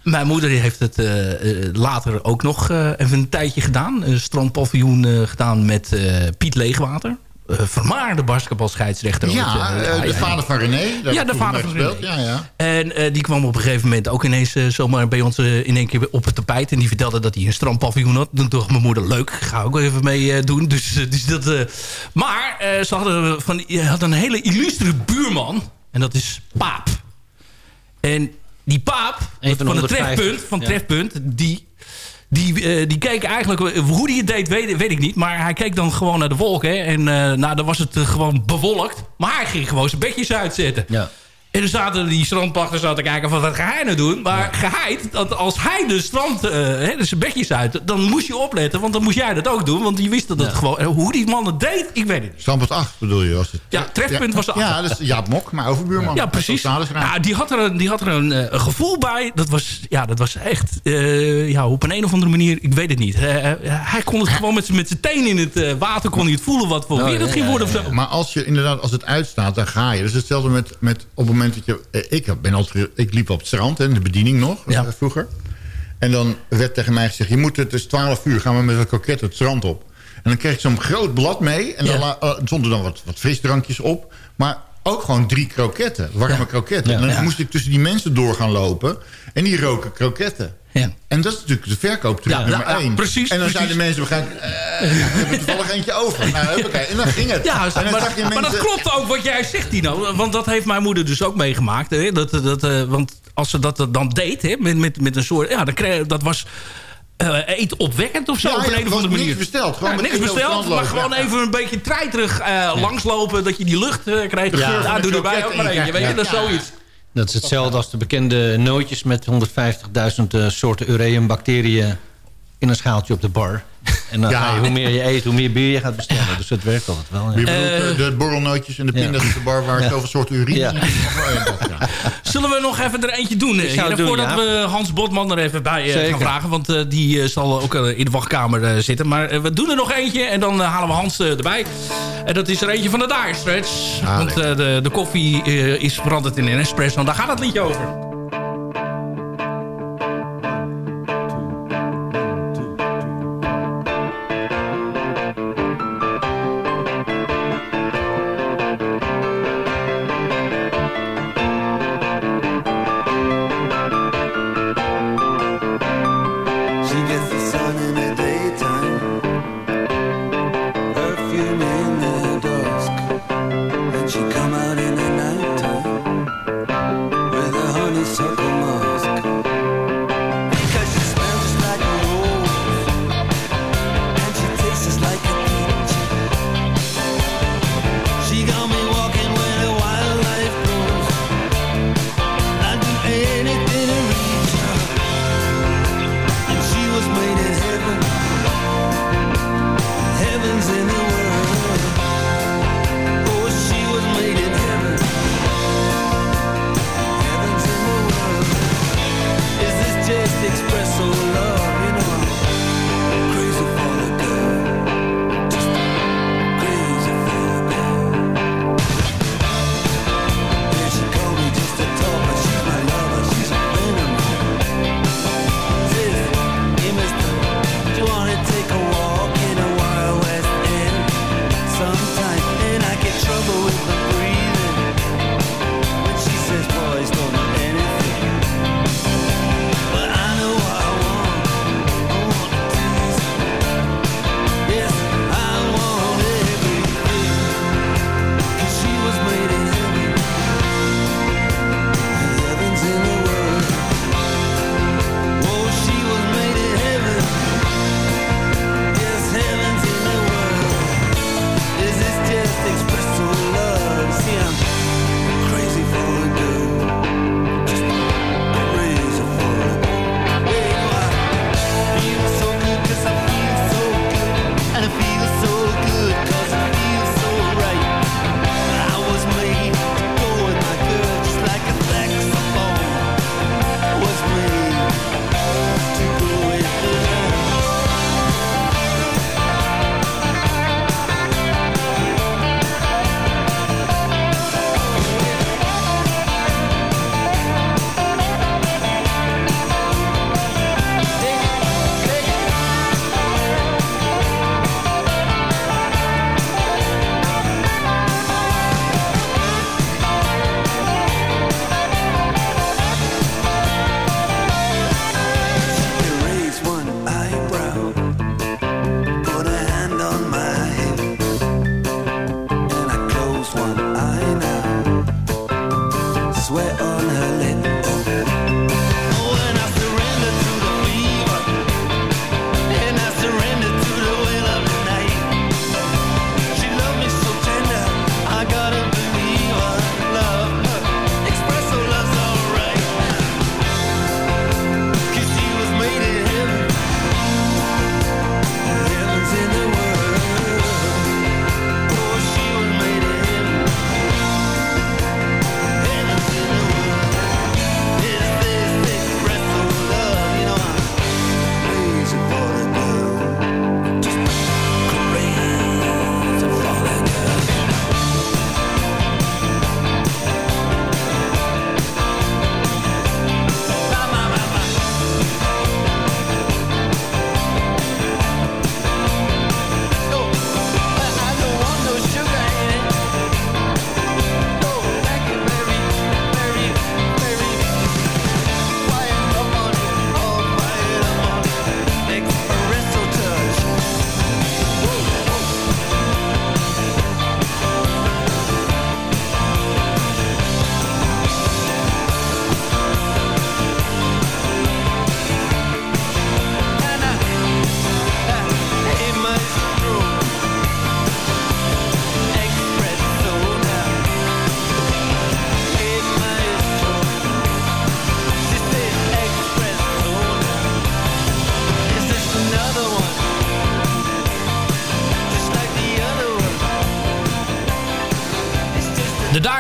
Mijn- moeder heeft het eh, eh, later ook nog eh, even een tijdje gedaan. Een strandpaviljoen eh, gedaan met eh, Piet Leegwater. Eh, vermaarde basketbalscheidsrechter. Ja, ooit, eh, uh, de vader van René. Ja, de vader van René. Ja, ja. En uh, die kwam op een gegeven moment ook ineens uh, zomaar bij ons uh, in één keer op het tapijt. En die vertelde dat hij een strandpaviljoen had. Toen dacht mijn moeder, leuk, ga ook even mee doen. Dus, dus dat, maar ze hadden, van, je had een hele illustere buurman. En dat is Paap. En die Paap, Een van, van het 150, trefpunt, van ja. trefpunt die... Die, uh, die keek eigenlijk, hoe hij het deed, weet, ik niet. Maar hij keek dan gewoon naar de wolken. En uh, nou, dan was het gewoon bewolkt. Maar hij ging gewoon zijn bedjes uitzetten. Ja. En dan zaten die strandpachters aan te kijken van wat ga hij nou doen. Maar ja. geheid, dat als hij de strand, uh, hè, dus zijn bedjes uit, dan moest je opletten. Want dan moest jij dat ook doen. Want je wist dat het Ja. gewoon, hoe die man het deed, ik weet het niet. Standpunt 8 bedoel je? Als het, Ja, trefpunt was de Ja, acht. dat is Jaap Mok, mijn overbuurman. Ja, precies. Ja, die had er, een, die had er een, eh, een gevoel bij. Dat was, ja, dat was echt eh, ja, op een, een of andere manier, ik weet het niet. Hij kon het gewoon met, z'n- met zijn teen in het eh, water kon hij het voelen wat voor Oh, weer het ja, ging worden of ja, zo. Maar als je inderdaad, als het uitstaat, dan ga je. Dus hetzelfde met, met op het moment dat je... eh, Ik, ben altijd, ik liep op het strand, in de bediening nog, Ja. eh, vroeger. En dan werd tegen mij gezegd... je moet het is 12 uur, gaan we met een kroket het strand op. En dan kreeg ik zo'n groot blad mee. En dan Ja. la- eh, stonden dan wat, wat frisdrankjes op. Maar ook gewoon drie kroketten, warme Ja. kroketten. Ja. En dan Ja. moest ik tussen die mensen door gaan lopen. En die roken kroketten. Ja. En dat is natuurlijk de verkooptruc Ja, nummer ja, één. precies, En dan precies. zeiden mensen, we gaan, we hebben toevallig eentje over. Nou. En dan ging het. Ja, maar, dat klopt ook wat jij zegt, Tino. Want dat heeft mijn moeder dus ook meegemaakt. Hè? Dat, dat, eh, want als ze dat dan deed, hè, met, met, met een soort... Ja, dan kreeg, dat was eh eten opwekkend of zo, Ja, op een, ja, een of andere manier. niks besteld, gewoon Ja, niks besteld, maar lopen, gewoon ja. even een beetje treiterig eh langslopen... dat je die lucht eh, kreeg. Ja. Ja, doe Met erbij kroket ook maar eentje, weet je, krijgt- dat is zoiets. Dat is hetzelfde als de bekende nootjes met 150.000 eh, soorten ureumbacteriën in een schaaltje op de bar. En dan Ja. ga je, hoe meer je eet, hoe meer bier je gaat bestellen. Dus dat werkt altijd wel. Je Ja. bedoelt eh, de borrelnootjes en de Ja. pindas op de bar... waar Ja. zoveel soorten urine Ja. in. Oh. Zullen we nog even er eentje doen? eh, zou heren, het doen, voordat ja. we Hans Botman er even bij eh, gaan vragen. Want eh, die eh, zal ook eh, in de wachtkamer eh, zitten. Maar we doen er nog eentje en dan halen we Hans erbij. En dat is er eentje van de Dire Straits. Ah, want eh, de, de koffie eh, is veranderd in een espresso. Daar gaat het liedje over.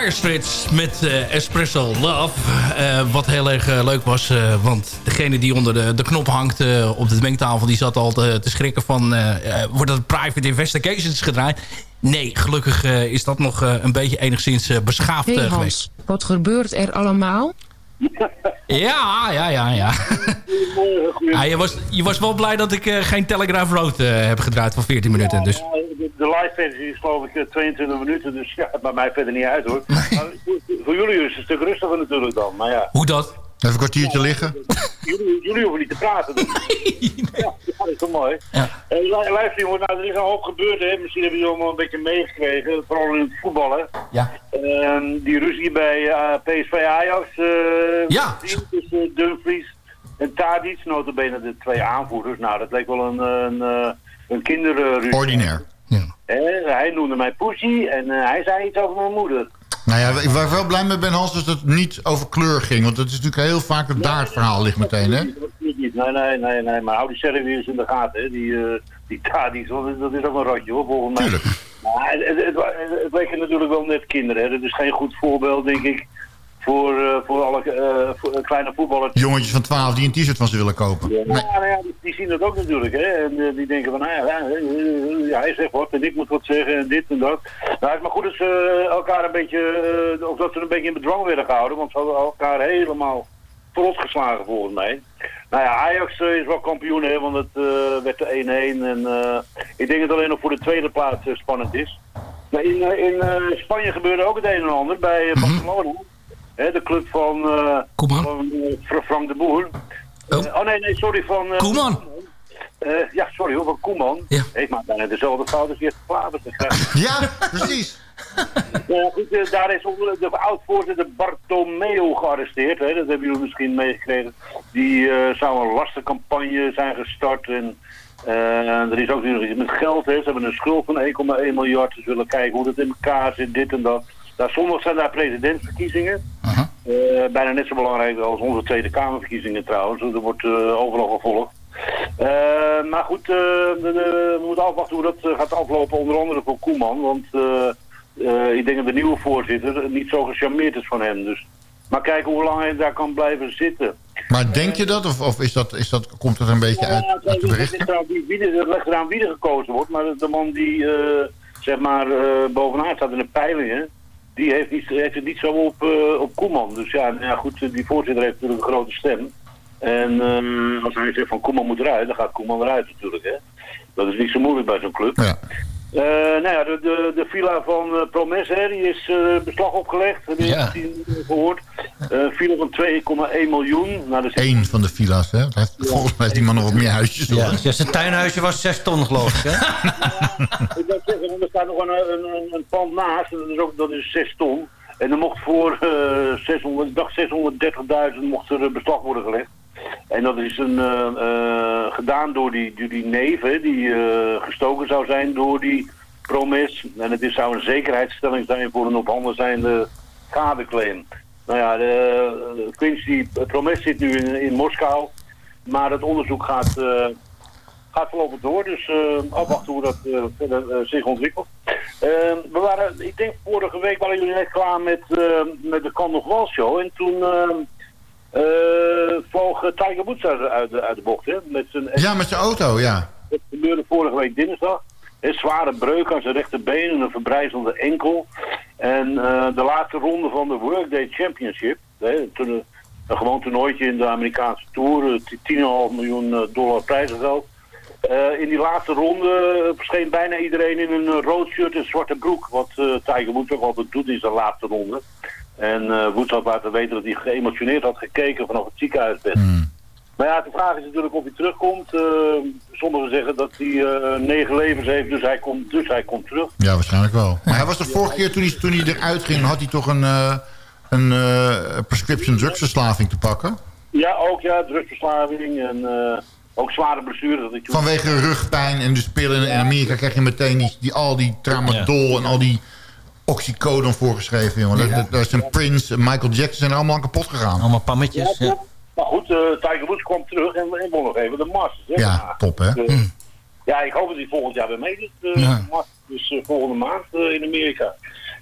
Met eh, Espresso Love. Eh, wat heel erg eh, leuk was. want degene die onder de, de knop hangt op de mengtafel... die zat al te, te schrikken van... wordt dat private investigations gedraaid? Nee, gelukkig is dat nog een beetje enigszins beschaafd Hey Hans, geweest. wat gebeurt er allemaal? Ja, ja, ja, ja. ja je, was, je was wel blij dat ik eh, geen Telegraph Road eh, heb gedraaid van 14 minuten. Dus. Ja, de, de live versie is geloof ik eh, 22 minuten, dus ja, bij mij verder niet uit hoor. <laughs> Maar voor, voor jullie is het een stuk rustiger natuurlijk dan, maar ja. Hoe dat? Even een kwartiertje liggen. Jullie, jullie hoeven niet te praten. <laughs> Dus. Ja, ja, dat is toch mooi. Eh, luister jongen, nou, er is een hoop gebeurd hè. Misschien hebben jullie allemaal een beetje meegekregen, vooral in het voetballen. Ja. Ehm, die ruzie bij eh, PSV Ajax. eh, Ja. Tussen Dumfries en Tadic, notabene de twee aanvoerders. Nou, dat leek wel een, een, eh, een kinderruzie. Ordinair. Hè, hij noemde mij Pussy en eh, hij zei iets over mijn moeder. Nou ja, waar ik wel blij mee ben, Hans, is dat het niet over kleur ging. Want dat is natuurlijk heel vaak het daarverhaal ligt meteen, hè? Nee, nee, nee, nee. Maar hou die Serviërs in de gaten, hè. Die, eh die dat is ook een rotje, hoor, volgens mij. Tuurlijk. Maar het, het, het, natuurlijk wel net kinderen, hè. Dat is geen goed voorbeeld, denk ik, voor, eh, voor alle eh, voor kleine voetballers. Jongetjes van 12 die een t-shirt van ze willen kopen. Ja, Nee. nou ja, die, die zien dat ook natuurlijk, hè. En eh, die denken van, nou ja, ja, hij zegt wat en ik moet wat zeggen en dit en dat. Nou, het is maar goed dat ze elkaar een beetje, of dat ze een beetje in bedwang werden gehouden, want ze hadden elkaar helemaal verrot geslagen volgens mij. Nou ja, Ajax is wel kampioen, hè, want het werd de 1-1 en ik denk dat het alleen nog voor de tweede plaats spannend is. Maar in, in Spanje gebeurde ook het een en ander bij eh, Barcelona. Hè, de club van, eh van eh, Fra- Frank de Boer. Eh, Oh, nee, nee, sorry, van... Koeman. ja, sorry hoor, van Koeman. Heeft maar bijna dezelfde fout als Jesse Klaver. <laughs> Ja, precies. <laughs> Ja, goed, daar is onder de oud-voorzitter Bartomeu gearresteerd. Hè? Dat hebben jullie misschien meegekregen. Die zou een lastencampagne zijn gestart. En er is ook nu nog iets met geld. Hè? Ze hebben een schuld van 1,1 miljard. Ze willen kijken hoe dat in elkaar zit, dit en dat. Nou, zondag zijn daar presidentsverkiezingen. Eh, bijna net zo belangrijk als onze Tweede Kamerverkiezingen trouwens. Er wordt eh, overal gevolgd. Eh, maar goed, we moeten afwachten hoe dat gaat aflopen. Onder andere voor Koeman. Want ik denk dat de nieuwe voorzitter niet zo gecharmeerd is van hem. Dus. Maar kijken hoe lang hij daar kan blijven zitten. Maar denk je dat? Of, of is dat, is dat, komt het een beetje uit, Ja, uit de het, berichten? er- het ligt eraan wie er gekozen wordt. Maar de man die zeg maar eh, bovenaan staat in de peilingen... die heeft, heeft het niet zo op, eh, op Koeman. Dus ja, nou ja, goed, die voorzitter heeft natuurlijk een grote stem. En eh, als hij zegt van Koeman moet eruit, dan gaat Koeman eruit natuurlijk. Hè? Dat is niet zo moeilijk bij zo'n club. Ja. Eh, nou ja, de, de, de villa van uh, Promes, hè, die is eh, beslag opgelegd. Heb je Ja. gehoord? Eh villa van 2,1 miljoen. Nou, Eén van de villa's, hè? Heeft, volgens mij heeft die man nog wat meer huisjes. Ja, hoor. ja, zijn tuinhuisje was 6 ton, geloof ik. Hè? <laughs> Ik wil zeggen, want er staat nog een, een, een, een pand naast, en dat is ook dat is 6 ton. En er mocht voor eh 600, ik dacht 630.000 mocht er beslag worden gelegd. En dat is een, eh, eh, gedaan door die, die hè, die eh, gestoken zou zijn door die promis. En het is, zou een zekerheidsstelling zijn voor een op handen zijnde schadeclaim. Nou ja, de, Quincy Promes zit nu in, in Moskou. Maar het onderzoek gaat, eh, gaat voorlopig door. Dus afwachten hoe dat verder zich ontwikkelt. Eh, we waren, ik denk vorige week waren jullie net klaar met, met de Kan show. En toen eh, eh, vloog eh, Tiger Woods uit, de- uit, de- uit de bocht. Hè, met zijn, Ja, met zijn auto, ja. dat gebeurde vorige week dinsdag. Een zware breuk aan zijn rechterbeen en een verbrijzelde enkel. En eh, de laatste ronde van de Workday Championship, hè, toen, een, gewoon toernooitje in de Amerikaanse Tour, eh, 10,5 miljoen eh, dollar prijzengeld. Eh, in die laatste ronde eh, verscheen bijna iedereen in een eh, rood shirt en zwarte broek. Wat eh, Tiger Woods ook altijd doet in zijn laatste ronde. En eh Woods had laten weten dat hij geëmotioneerd had gekeken vanaf het ziekenhuisbed. Maar ja, de vraag is natuurlijk of hij terugkomt. Eh, sommigen zeggen dat hij eh, negen levens heeft, dus hij komt, dus hij komt terug. Ja, waarschijnlijk wel. Maar hij was de vorige keer toen hij, toen hij eruit ging... had hij toch een, eh, een eh, prescription drugsverslaving te pakken? Ja, ook ja, drugsverslaving en eh, ook zware blessures. Dat ik toen- Vanwege rugpijn en dus pillen. In Amerika krijg je meteen die, die, al die tramadol en al die oxycodon voorgeschreven. Jongen. Dat is een Prince, Michael Jackson zijn allemaal aan kapot gegaan. Allemaal pammetjes. Ja, Maar goed, eh, Tiger Woods kwam terug en, en won nog even de Masters. Hè, Ja, top hè. Dus, eh, Ja, ik hoop dat hij volgend jaar weer meedoet. eh, Ja. de Masters, dus eh, volgende maand eh, in Amerika.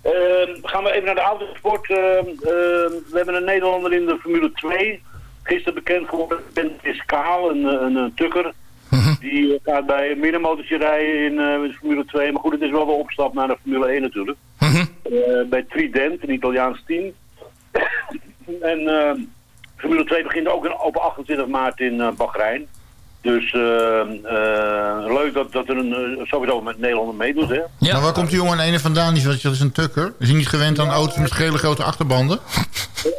Ehm, gaan we even naar de autosport. Ehm, ehm, we hebben een Nederlander in de Formule 2. Gisteren bekend geworden. Ben Fiscaal, een, eh, een, een tukker. Die eh, gaat bij een middenmotortje rijden in eh, de Formule 2. Maar goed, het is wel de opstap naar de Formule 1 natuurlijk. Eh, bij Trident, een Italiaans team. <coughs> en eh, Formule 2 begint ook in- op 28 maart in eh Bahrein. Dus eh, eh, leuk dat, dat er een, sowieso met Nederlander meedoet. Hè? Maar waar komt die jongen ene vandaan? Die is, dat is een tukker. Is hij niet gewend aan auto's met gele grote achterbanden?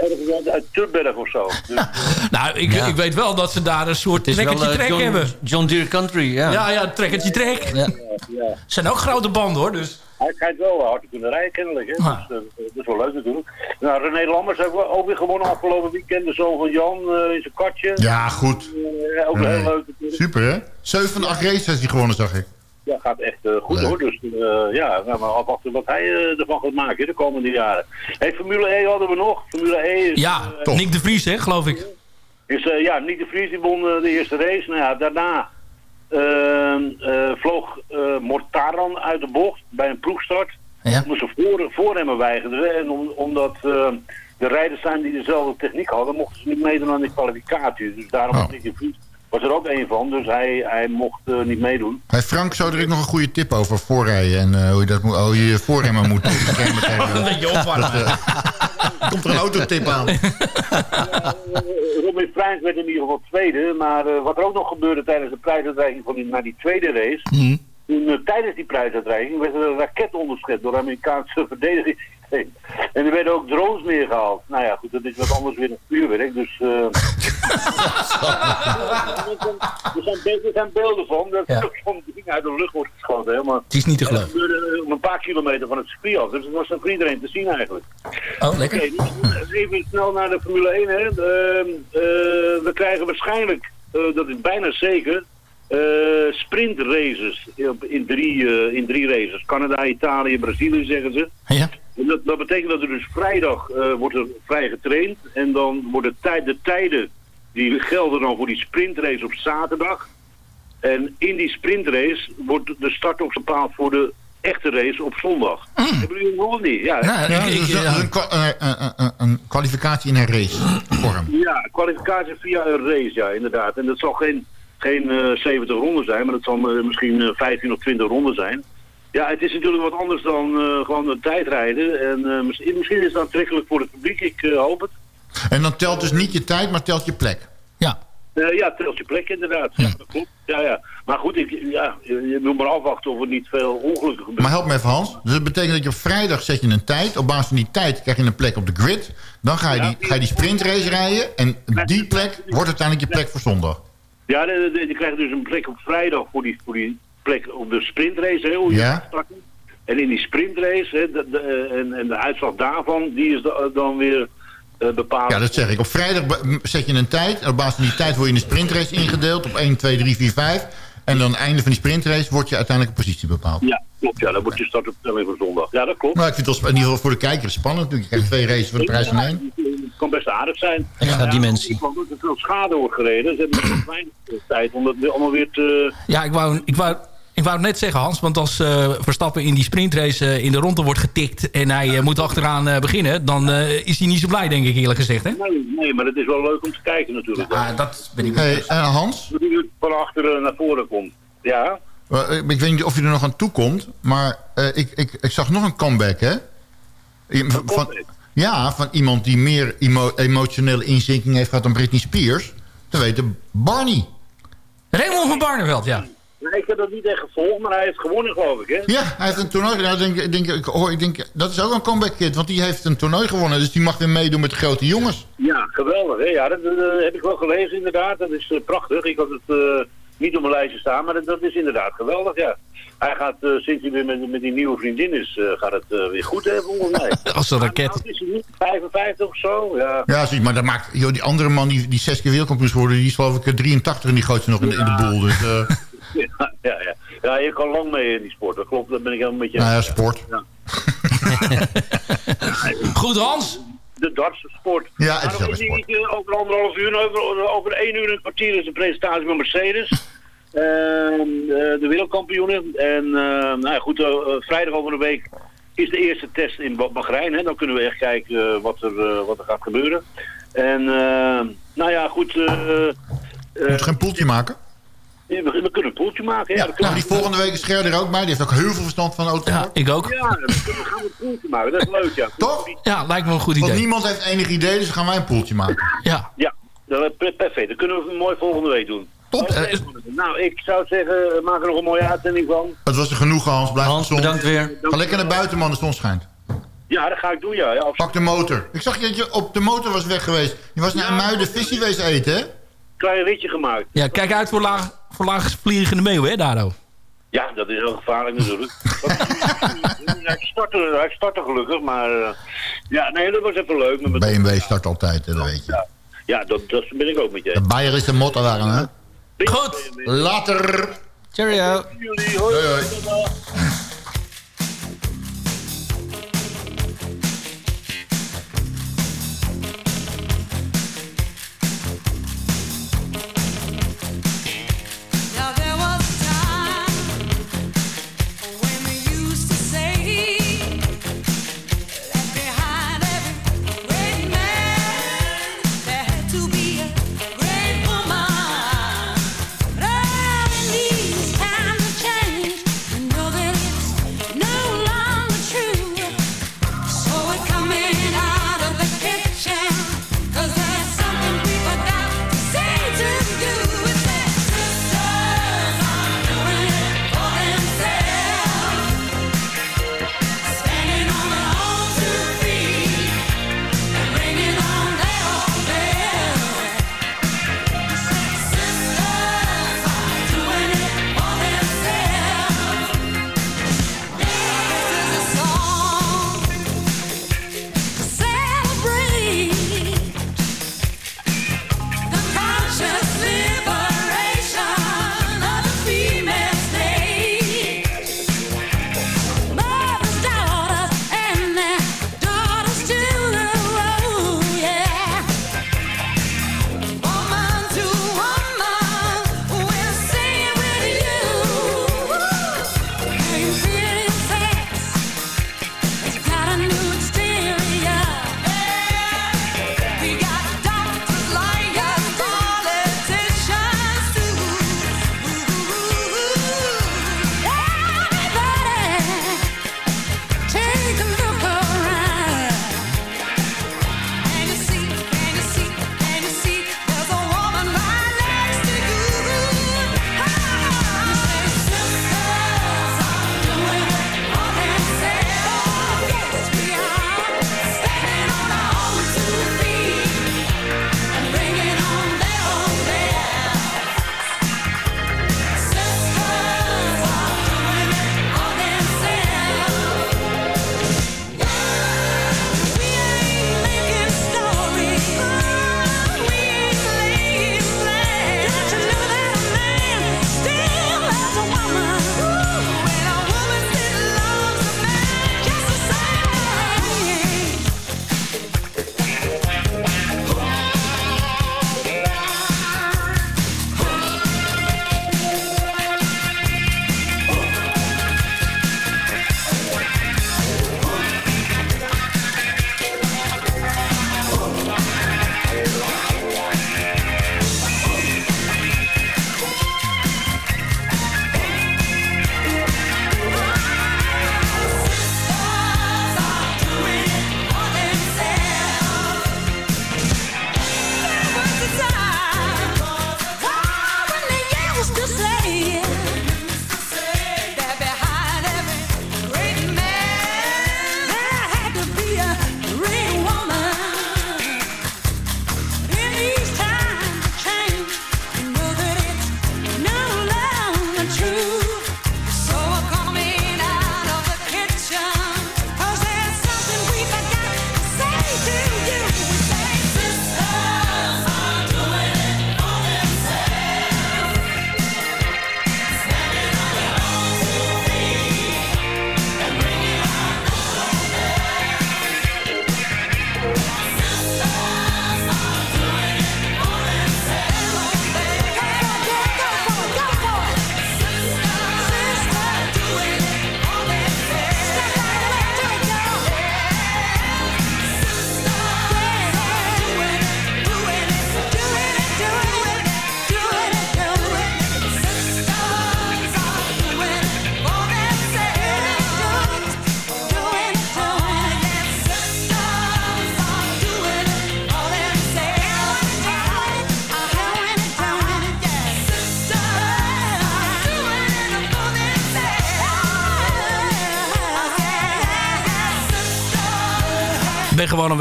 Ergens uit- uit Tubberg of zo. Dus, <laughs> Nou, ik, ik weet wel dat ze daar een soort trekkertje trek John- hebben. John Deere Country, ja. Ja, ja, trekkertje trek. Ja. ja. <laughs> zijn ook grote banden hoor, dus... Hij schijnt wel hard te kunnen rijden kennelijk. Hè? Dus, eh, dat is wel leuk natuurlijk. Nou, René Lammers heeft ook weer gewonnen afgelopen weekend. De zoon van Jan eh, in zijn katje. Ja, goed. Eh, ook Nee. heel leuk natuurlijk. Super hè? 7 van de 8 races heeft hij gewonnen, zag ik. Ja, gaat echt eh, goed Leuk. hoor. Dus eh, ja, maar afwachten wat hij eh, ervan gaat maken de komende jaren. Hey, Formule E hadden we nog. Formule E is... Ja, eh, Nick de Vries hè, geloof ik. is eh, ja, Nick de Vries die won eh, de eerste race. Nou ja, daarna eh, eh, vloog eh, Mortaran uit de bocht bij een ploegstart. Ja. Moesten voor, voor hem weigeren. En om, omdat eh, de rijders zijn die dezelfde techniek hadden, mochten ze niet meedoen aan de kwalificatie. Dus daarom Nick de Vries was er ook één van. Dus hij, hij mocht eh, niet meedoen. Bij Frank zou er ook nog een goede tip over voorrijden. En eh, hoe, je dat moet, hoe je je voorremmen moet <laughs> beschermen tegen- Een. Dat, eh, Komt er een autotip aan. <laughs> Robin Freins werd in ieder geval tweede. Maar eh, wat er ook nog gebeurde tijdens de prijsuitreiking van die, naar die tweede race. Toen, eh, tijdens die prijsuitreiking werd er een raket onderschept door de Amerikaanse verdediging. En er werden ook drones neergehaald. Nou ja, goed, dat is wat anders weer dan vuurwerk. Dus. eh <laughs> er, zijn, be- er zijn beelden van. Dat Ja. er zo'n ding uit de lucht wordt geschoten. Hè, maar Het is niet te en dat geloven. gebeurde eh, op een paar kilometer van het circuit af. Dus het was voor iedereen te zien eigenlijk. Oh, lekker. Dus even snel naar de Formule 1. Hè. Ehm, eh, we krijgen waarschijnlijk, eh, dat is bijna zeker, eh sprintraces in, in, drie, eh, in drie races. Canada, Italië, Brazilië zeggen ze. Ja. Dat, dat betekent dat er dus vrijdag eh, wordt er vrij getraind. En dan worden tijd, de tijden die gelden dan voor die sprintrace op zaterdag. En in die sprintrace wordt de start ook bepaald voor de echte race op zondag. Hebben jullie nog niet? Ja, dus een, eh, eh, eh, een kwalificatie in een racevorm. Ja, kwalificatie via een race, ja, inderdaad. En dat zal geen, geen eh 70 ronden zijn, maar dat zal eh, misschien eh, 15 of 20 ronden zijn. Ja, het is natuurlijk wat anders dan eh, gewoon een tijdrijden. En eh, misschien, misschien is het aantrekkelijk voor het publiek, ik eh, hoop het. En dan telt dus niet je tijd, maar telt je plek. Eh, ja, telt je plek inderdaad. Ja, dat klopt. Ja, ja. Maar goed, ik, ja, je, je moet maar afwachten of er niet veel ongelukken gebeuren. Maar help me even Hans. Dus dat betekent dat je op vrijdag zet je een tijd. Op basis van die tijd krijg je een plek op de grid. Dan ga je die, ga je die sprintrace rijden. En die plek wordt uiteindelijk je plek voor zondag. Ja, die krijgen dus een plek op vrijdag voor die, voor die plek op de sprintrace. Hè, hoe je Ja. En in die sprintrace, hè, de, de- en, en de uitslag daarvan, die is da- dan weer eh bepaald. Ja, dat zeg ik. Op vrijdag zet je een tijd. En op basis van die tijd word je in de sprintrace ingedeeld. Op 1, 2, 3, 4, 5. En dan aan het einde van die sprintrace wordt je uiteindelijke positie bepaald. Ja, klopt. Ja, dan wordt je startopstelling voor zondag. Ja, dat klopt. Maar ik vind het in ieder geval voor de kijker spannend. natuurlijk. Je krijgt twee races voor de prijs van één. Het kan best aardig zijn. Extra dimensie. Want er veel schade wordt gereden. Ze hebben nog <clears throat> weinig tijd om dat allemaal weer te... Ja, ik wou, ik wou, ik wou het net zeggen, Hans. Want als eh, Verstappen in die sprintrace eh, in de ronde wordt getikt... en hij eh, moet achteraan eh, beginnen... dan eh, is hij niet zo blij, denk ik eerlijk gezegd. Hè? Nee, nee, maar het is wel leuk om te kijken natuurlijk. Ja, dat ben ik Hey, en Hans, die van achteren naar voren komt. Ja, ik weet niet of je er nog aan toe komt. Maar eh, ik, ik, ik zag nog een comeback, hè? Van, ja, van iemand die meer emo- emotionele inzinking heeft gehad dan Britney Spears. Te weten, Barney. Raymond van Barneveld, ja. Nee, ik heb dat niet echt gevolgd, maar hij heeft gewonnen geloof ik, hè? Ja, hij heeft een toernooi gedaan. Ik denk, ik denk, ik, hoor, ik denk, dat is ook een comeback kid, want die heeft een toernooi gewonnen. Dus die mag weer meedoen met de grote jongens. Ja, geweldig. Hè? Ja, dat, dat, eh, heb ik wel gelezen inderdaad. Dat is eh, prachtig. Ik had het eh, niet op mijn lijstje staan, maar dat, dat is inderdaad geweldig, ja. Hij gaat, sinds hij weer met, met die nieuwe vriendin is, gaat het weer goed, hè, volgens mij. <laughs> Als een raket. Nou, is hij niet 55 of zo? Ja. Ja, zie, maar dat maakt... Joh, die andere man die, die zes keer wereldkampioen is geworden... die is geloof ik eh, 83 en die gooit ze nog in, de- in de boel. Dus, <laughs> Ja, ja, ja. ja, je kan lang mee in die sport. Dat klopt, dat ben ik helemaal met je. nou ja, sport. Ja. <laughs> Goed, Hans. De dartse sport. Ja, het is wel een dingetje, over anderhalf uur, over, over één uur en een kwartier is de presentatie van Mercedes. <laughs> Ehm, eh, de wereldkampioenen. En eh, nou ja, goed, eh, vrijdag over een week is de eerste test in Ba- Bahrein. Hè. Dan kunnen we echt kijken wat, er, wat er gaat gebeuren. En nou ja, goed. eh, eh, Moet je geen poeltje maken? We, we kunnen een poeltje maken. Ja, Nou, die volgende week is Ger er ook bij. Die heeft ook heel veel verstand van auto. Ja, ik ook. Ja, we gaan we een poeltje maken. Dat is leuk, ja. Toch? Ja, lijkt me een goed Want idee. niemand heeft enig idee, dus gaan wij een poeltje maken. Ja. Ja, dat is per- perfect. Dat kunnen we mooi volgende week doen. Top. Oké, nou, ik zou zeggen, eh, maak er nog een mooie uitzending van. Het was er genoeg, Hans. Blijf Hans, gezond. bedankt weer. Ga lekker naar buiten, man. De zon schijnt. Ja, dat ga ik doen, ja. Pak de motor. Ik zag je dat je op de motor was weg geweest. Je was naar Muiden visie wezen eten, hè? Klein ritje gemaakt. Ja, kijk uit voor, laag, voor laagvliegende meeuwen, hè, Dado? Ja, dat is heel gevaarlijk natuurlijk. <laughs> hij, startte, hij startte gelukkig, maar... eh, ja, nee, dat was even leuk. BMW start altijd, dat weet je. Ja, dat, dat ben ik ook met je. De Bayer is de motto waren, hè? Goed. Later. Cheerio. Jullie, hoi. Hoi,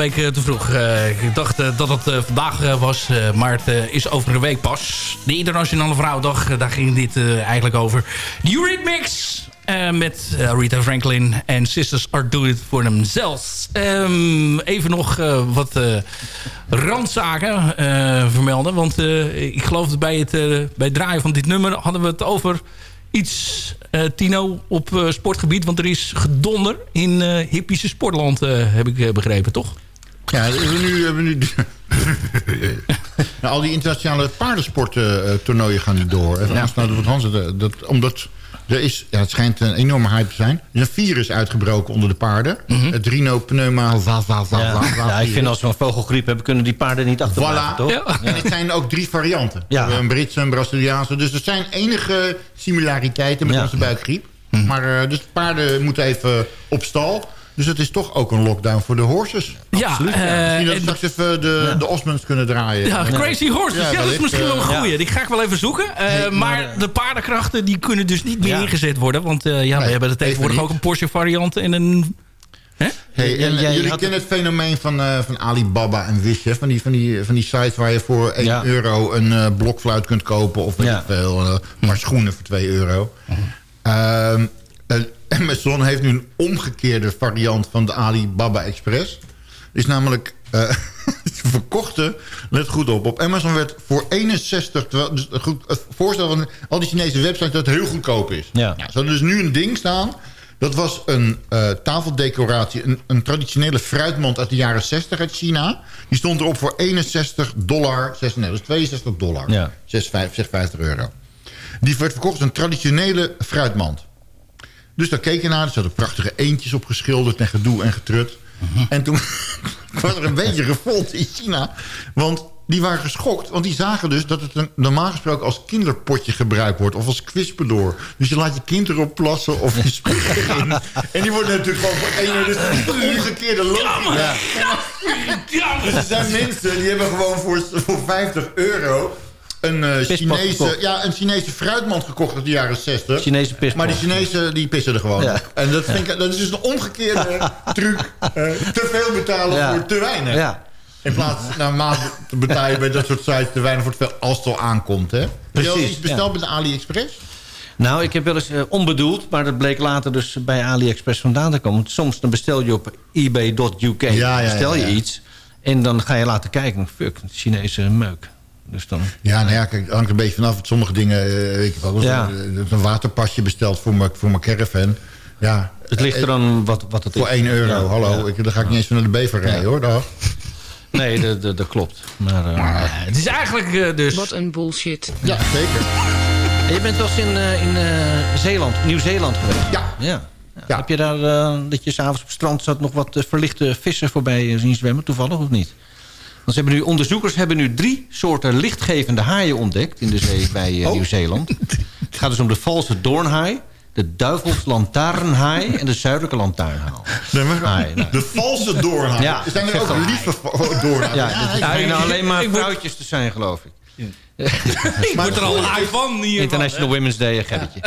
week eh, te vroeg. Eh, ik dacht eh, dat het vandaag was, maar het is over een week pas. De Internationale Vrouwendag, daar ging dit eigenlijk over. The Eurythmics met Rita Franklin en Sisters Are Doing It For Themselves. Ehm, even nog wat randzaken vermelden. Want ik geloof dat bij het, bij draaien van dit nummer hadden we het over iets, Tino, op sportgebied. Want er is gedonder in eh hippische sportland, heb ik begrepen, toch? Ja, we hebben nu... Hebben nu nou, al die internationale paardensporttoernooien gaan niet door. Even aansluiten wat Hans zei, dat, omdat er is, ja, het schijnt een enorme hype te zijn. Er is een virus uitgebroken onder de paarden. Het rhinopneuma... va- va- va- Ja, va- va- ja, ik vind als we een vogelgriep hebben... kunnen die paarden niet achterblijven, Voilà. toch? En dit zijn ook drie varianten. Ja. Een Britse, een Braziliaanse. Dus er zijn enige similariteiten met Ja. onze buikgriep. Mhm. Maar eh, dus de paarden moeten even op stal. Dus het is toch ook een lockdown voor de horses. Ja, Absoluut. eh, Misschien dat en- we straks even de, de Osmonds kunnen draaien. Ja, Crazy Horses. Ja, dat is misschien wel een eh, goeie. Die ga ik wel even zoeken. Eh, maar de paardenkrachten die kunnen dus niet meer Ja. ingezet worden. Want eh, ja, we hebben er tegenwoordig ook een Porsche variant en een... Hey, en, Ja, eh, jullie kennen het fenomeen van, eh, van Alibaba en Wish. hè? Van die, van, die, van die sites waar je voor 1 Ja. euro een eh, blokfluit kunt kopen. Of weet Ja. veel. eh, maar schoenen voor 2 euro. Ehm, eh, Amazon heeft nu een omgekeerde variant van de Alibaba Express. Is namelijk... eh, <laughs> ze verkochten, let goed op, op Amazon werd voor 61... terwijl- Dus goed, het voorstel van al die Chinese websites dat het heel goedkoop is. Ja. Nou, ze hadden dus nu een ding staan... Dat was een eh, tafeldecoratie, een, een traditionele fruitmand uit de jaren 60 uit China. Die stond erop voor 61 dollar, 6, nee, dat is 62 dollar. Ja. 6, 5, 56 euro. Die werd verkocht als een traditionele fruitmand. Dus daar keek je naar, er zaten prachtige eentjes op geschilderd en gedoe en getrut. En toen <laughs> kwam er een beetje revolt in China. Want die waren geschokt, want die zagen dus dat het een, normaal gesproken als kinderpotje gebruikt wordt. Of als kwispedoor. Dus je laat je kind erop plassen of je springt erin. <laughs> En die worden natuurlijk gewoon voor één uur. Dus de omgekeerde logica. Dus er zijn mensen die hebben gewoon voor, voor 50 euro... Een, eh, Chinese, ja, een Chinese fruitmand gekocht uit de jaren 60. Chinese. Maar die Chinezen die pissen er gewoon Ja. En dat, vind ik, dat is dus een omgekeerde truc. eh, te veel betalen Ja. voor te weinig. Ja. In plaats naarmate betaal je bij dat soort sites te weinig voor te veel als het al aankomt. Hè? Heb je Precies, iets besteld met AliExpress? Nou, ik heb wel eens eh, onbedoeld, maar dat bleek later dus bij AliExpress vandaan te komen. Soms dan bestel je op ebay.uk, bestel je iets... en dan ga je laten kijken, fuck, Chinese meuk. Dus dan... Ja, nou ja, kijk, het hangt een beetje vanaf. Sommige dingen, eh, weet je wel. Ja. ik, eh, een waterpasje besteld voor mijn, voor mijn caravan. Ja, Het ligt er dan wat, wat het voor is. 1 euro. Ja, Hallo, ja. ik, dan ga ik niet eens naar de bever rijden, hoor. Dag. Nee, dat, dat, dat klopt. Maar, eh, Het is eigenlijk eh, dus... Wat een bullshit. Ja, zeker. en je bent wel eens in, eh, in eh, Zeeland, Nieuw-Zeeland geweest? Ja. ja. Ja. Heb je daar, eh, dat je s'avonds op het strand zat... nog wat eh, verlichte vissen voorbij eh, zien zwemmen, toevallig of niet? Want ze hebben nu, onderzoekers hebben nu drie soorten lichtgevende haaien ontdekt... in de zee bij eh, Oh. Nieuw-Zeeland. <laughs> Het gaat dus om de valse doornhaai... de duivelslantaarnhaai en de zuidelijke lantaarnhaai. Nee, maar- Haai, nou. De valse doorhaan. Ja, er zijn er ook lieve doorhaan. Ja, Ja, alleen maar vrouwtjes te zijn, geloof ik. <laughs> Ik word er al high van hier. International Women's Day, een gebbetje.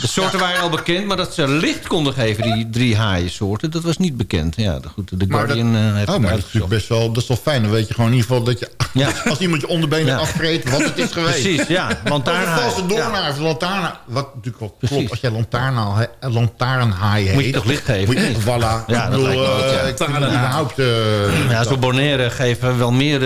De soorten waren al bekend, maar dat ze licht konden geven... die drie haaiensoorten, dat was niet bekend. Ja, de- goed, de Maar Guardian dat, eh, heeft oh, het maar dat is natuurlijk best wel, dat is wel fijn. Dan weet je gewoon in ieder geval dat je... Ja. <laughs> Als iemand je onderbenen Ja. afvreet, wat het is geweest. Precies, ja. Of een Lantaarnhaai. valse doornaar Ja. of lantaarn. Wat natuurlijk wel Precies. klopt. Als jij lantaarnhaai, lantaarnhaai heet... Moet je toch licht geven? Moet je, Nee. voilà. Ja, ik dat bedoel, lijkt me eh, ja. ik vind het überhaupt... eh, Ja, zo Bonaire geven wel meer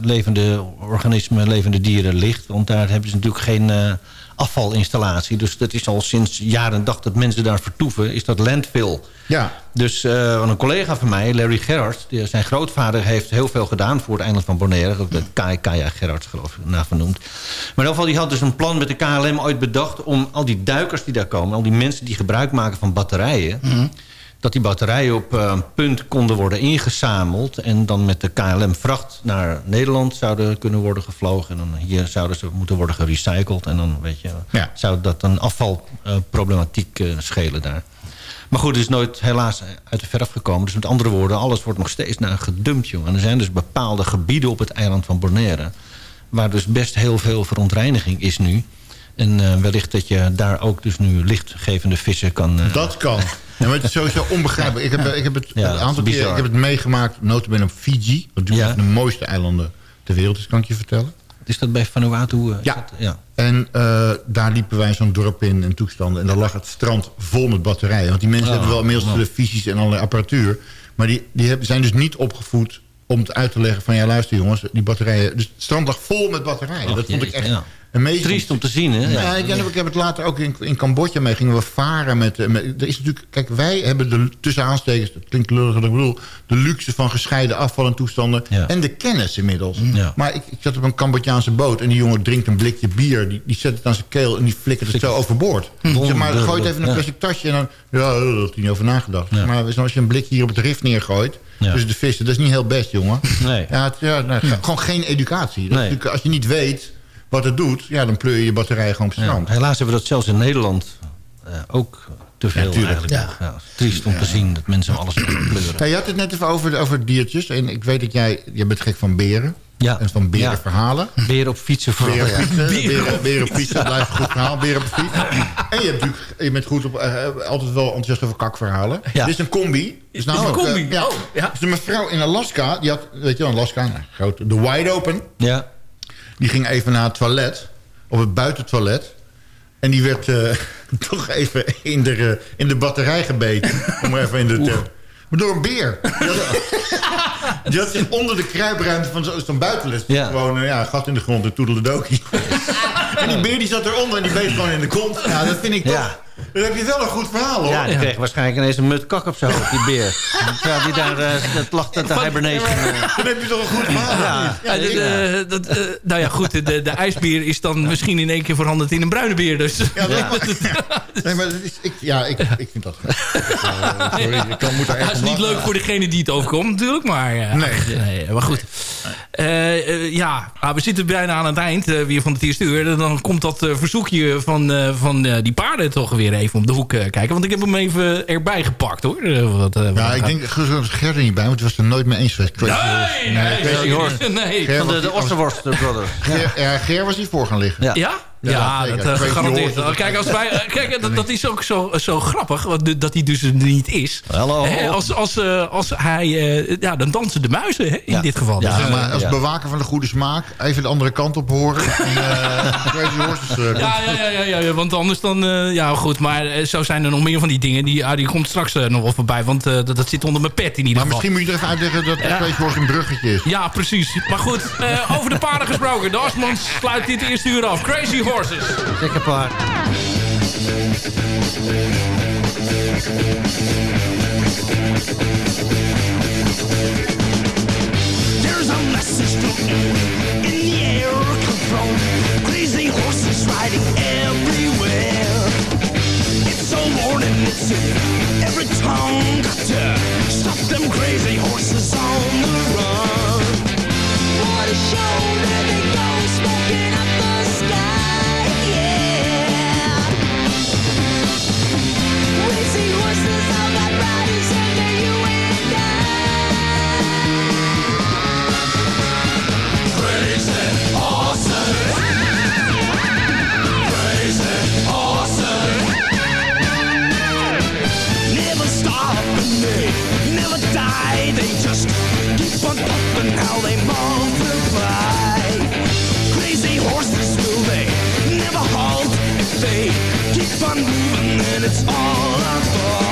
levende organismen, levende dieren licht. Want daar hebben ze natuurlijk geen eh, afvalinstallatie. Dus dat is al sinds jaren en dag dat mensen daar vertoeven, is dat landfill. ja. Dus eh, een collega van mij, Larry Gerrard... Die, zijn grootvader heeft heel veel gedaan voor het eiland van Bonaire. De Kaya Kaya Gerrard, geloof ik, naar vernoemd. Maar in ieder geval, die had dus een plan met de KLM ooit bedacht... om al die duikers die daar komen, al die mensen die gebruik maken van batterijen... dat die batterijen op eh, een punt konden worden ingezameld... en dan met de KLM-vracht naar Nederland zouden kunnen worden gevlogen... en dan hier zouden ze moeten worden gerecycled... en dan weet je, Ja. zou dat een afvalproblematiek eh, schelen daar. Maar goed, het is nooit helaas uit de verf gekomen. Dus met andere woorden, alles wordt nog steeds naar gedumpt. Joh. En er zijn dus bepaalde gebieden op het eiland van Bonaire... waar dus best heel veel verontreiniging is nu. En eh, wellicht dat je daar ook dus nu lichtgevende vissen kan... eh, Dat kan. Ja, maar het is sowieso onbegrijpelijk. Ik heb, ik heb het Ja, een aantal keer ik heb het meegemaakt, notabene op Fiji. Wat natuurlijk een van de mooiste eilanden ter wereld is, kan ik je vertellen. Is dat bij Vanuatu? is Ja. dat- ja. En daar liepen wij zo'n dorp in en toestanden. En daar lag het strand vol met batterijen. Want die mensen Oh, hebben wel inmiddels man. televisies en allerlei apparatuur. Maar die, die hebben, zijn dus niet opgevoed om het uit te leggen van... ja, luister jongens, die batterijen... Dus het strand lag vol met batterijen. Dat vond ik echt ja. Amazing. Triest om te zien, hè? Ja, ik, ik heb het later ook in, in Cambodja mee. Gingen we varen met, eh, met... Er is natuurlijk... Kijk, wij hebben de tussen aanstekens... Dat klinkt lullig ik bedoel... De luxe van gescheiden afval en toestanden. Ja. En de kennis inmiddels. Ja. Maar ik, ik zat op een Cambodjaanse boot... en die jongen drinkt een blikje bier. Die, die zet het aan zijn keel en die flikkert het zo overboord. Ik Zeg maar, gooi het even een plastic tasje... en dan... Ja, daar had hij niet over nagedacht. Maar zoals je een blikje hier op het rif neergooit... Ja. tussen de vissen, dat is niet heel best, jongen. Nee. Ja, het, ja, nou, Gewoon geen educatie. Dat Nee. als je niet weet wat het doet... ja, dan pleur je je batterij gewoon op het Ja, strand. helaas hebben we dat zelfs in Nederland eh, ook te veel tuurlijk. eigenlijk. Ja. triest om te zien dat mensen alles kunnen kleuren. <clears throat> Ja, je had het net even over, over diertjes. En ik weet dat jij... Jij bent gek van beren. Ja. En van berenverhalen. Beren op fietsen vooral. Beren, ja. <laughs> fietsen, beren, beren, op fietsen, dat blijft een goed verhaal. Beren op de fiets. En je, hebt natuurlijk, je bent goed op, eh, altijd wel enthousiast over kakverhalen. Ja. Dit is een combi. Dus is een combi? ja. Oh, ja. Dus een mevrouw in Alaska, die had, weet je wel, Alaska, nou, groot, de wide open. Ja. Die ging even naar het toilet, op het buitentoilet. En die werd eh, <laughs> toch even in de, eh, in de batterij gebeten. Om even in de... maar door een beer. Die had, zich onder de kruipruimte van zo- zo'n buitenles... Ja. gewoon eh, ja, een gat in de grond en toedeledokie. <laughs> en die beer die zat eronder en die beet gewoon in de kont. Ja, dat vind ik toch... Ja. Dan heb je wel een goed verhaal, hoor. Ja, die kreeg waarschijnlijk ineens een mut kak op zijn hoofd, die beer. Ja, die daar, eh, dat lag dat de hibernation. eh. Dan heb je toch een goed verhaal. Ja. Dat, eh, nou ja, goed, de, de ijsbeer is dan misschien in één keer veranderd in een bruine beer. Dus. Ja, dat- <laughs> Nee, maar dat is, ik, ja, ik, ik vind dat... Sorry, ik kan, moet daar echt Dat is niet leuk voor degene die het overkomt natuurlijk, maar... eh, Nee. nee, maar goed. Ja, ah, we zitten bijna aan het eind eh, weer van het eerste uur. Dan komt dat verzoekje van, eh, van die paarden toch weer even om de hoek eh, kijken. Want ik heb hem even erbij gepakt hoor. Eh, wat, eh, Ja, wat- ik denk, was Ger er niet bij, want het was er nooit mee eens geweest. Nee, nee, nee, nee. Ger Van de, de Ossenworst Brothers. Ger, ja, Ger was hiervoor gaan liggen. Ja. Ja? Dat eh. Horse. Kijk, als wij, eh, kijk dat, dat is ook zo, zo grappig, want de- dat hij dus er niet is. Hallo. Als, als, eh, als hij... eh, ja, dan dansen de muizen hè, in Ja. dit geval. Ja, Dus, eh, maar als Ja. bewaker van de goede smaak, even de andere kant op horen. <laughs> En, eh, Crazy Horses. eh, Ja, ja, ja, ja, ja, ja, want anders dan... eh, ja, goed, maar eh, zo zijn er nog meer van die dingen. Die, ah, die komt straks eh, nog wel voorbij, want eh, dat, dat zit onder mijn pet in ieder maar geval. misschien moet je er even uitleggen dat Ja. Crazy Horse een bruggetje is. Ja, precies. Maar goed, eh, over de paarden gesproken. De Osmans sluit dit eerste uur af. Crazy Horses. Lekker paard. There's a message floating in the air control. Crazy horses riding everywhere. It's so morning, it's in every tongue to stop them crazy horses on the run. What a show! There they go, die. They just keep on pumping how they multiply. Crazy horses will they never halt. If they keep on moving, then it's all a ball.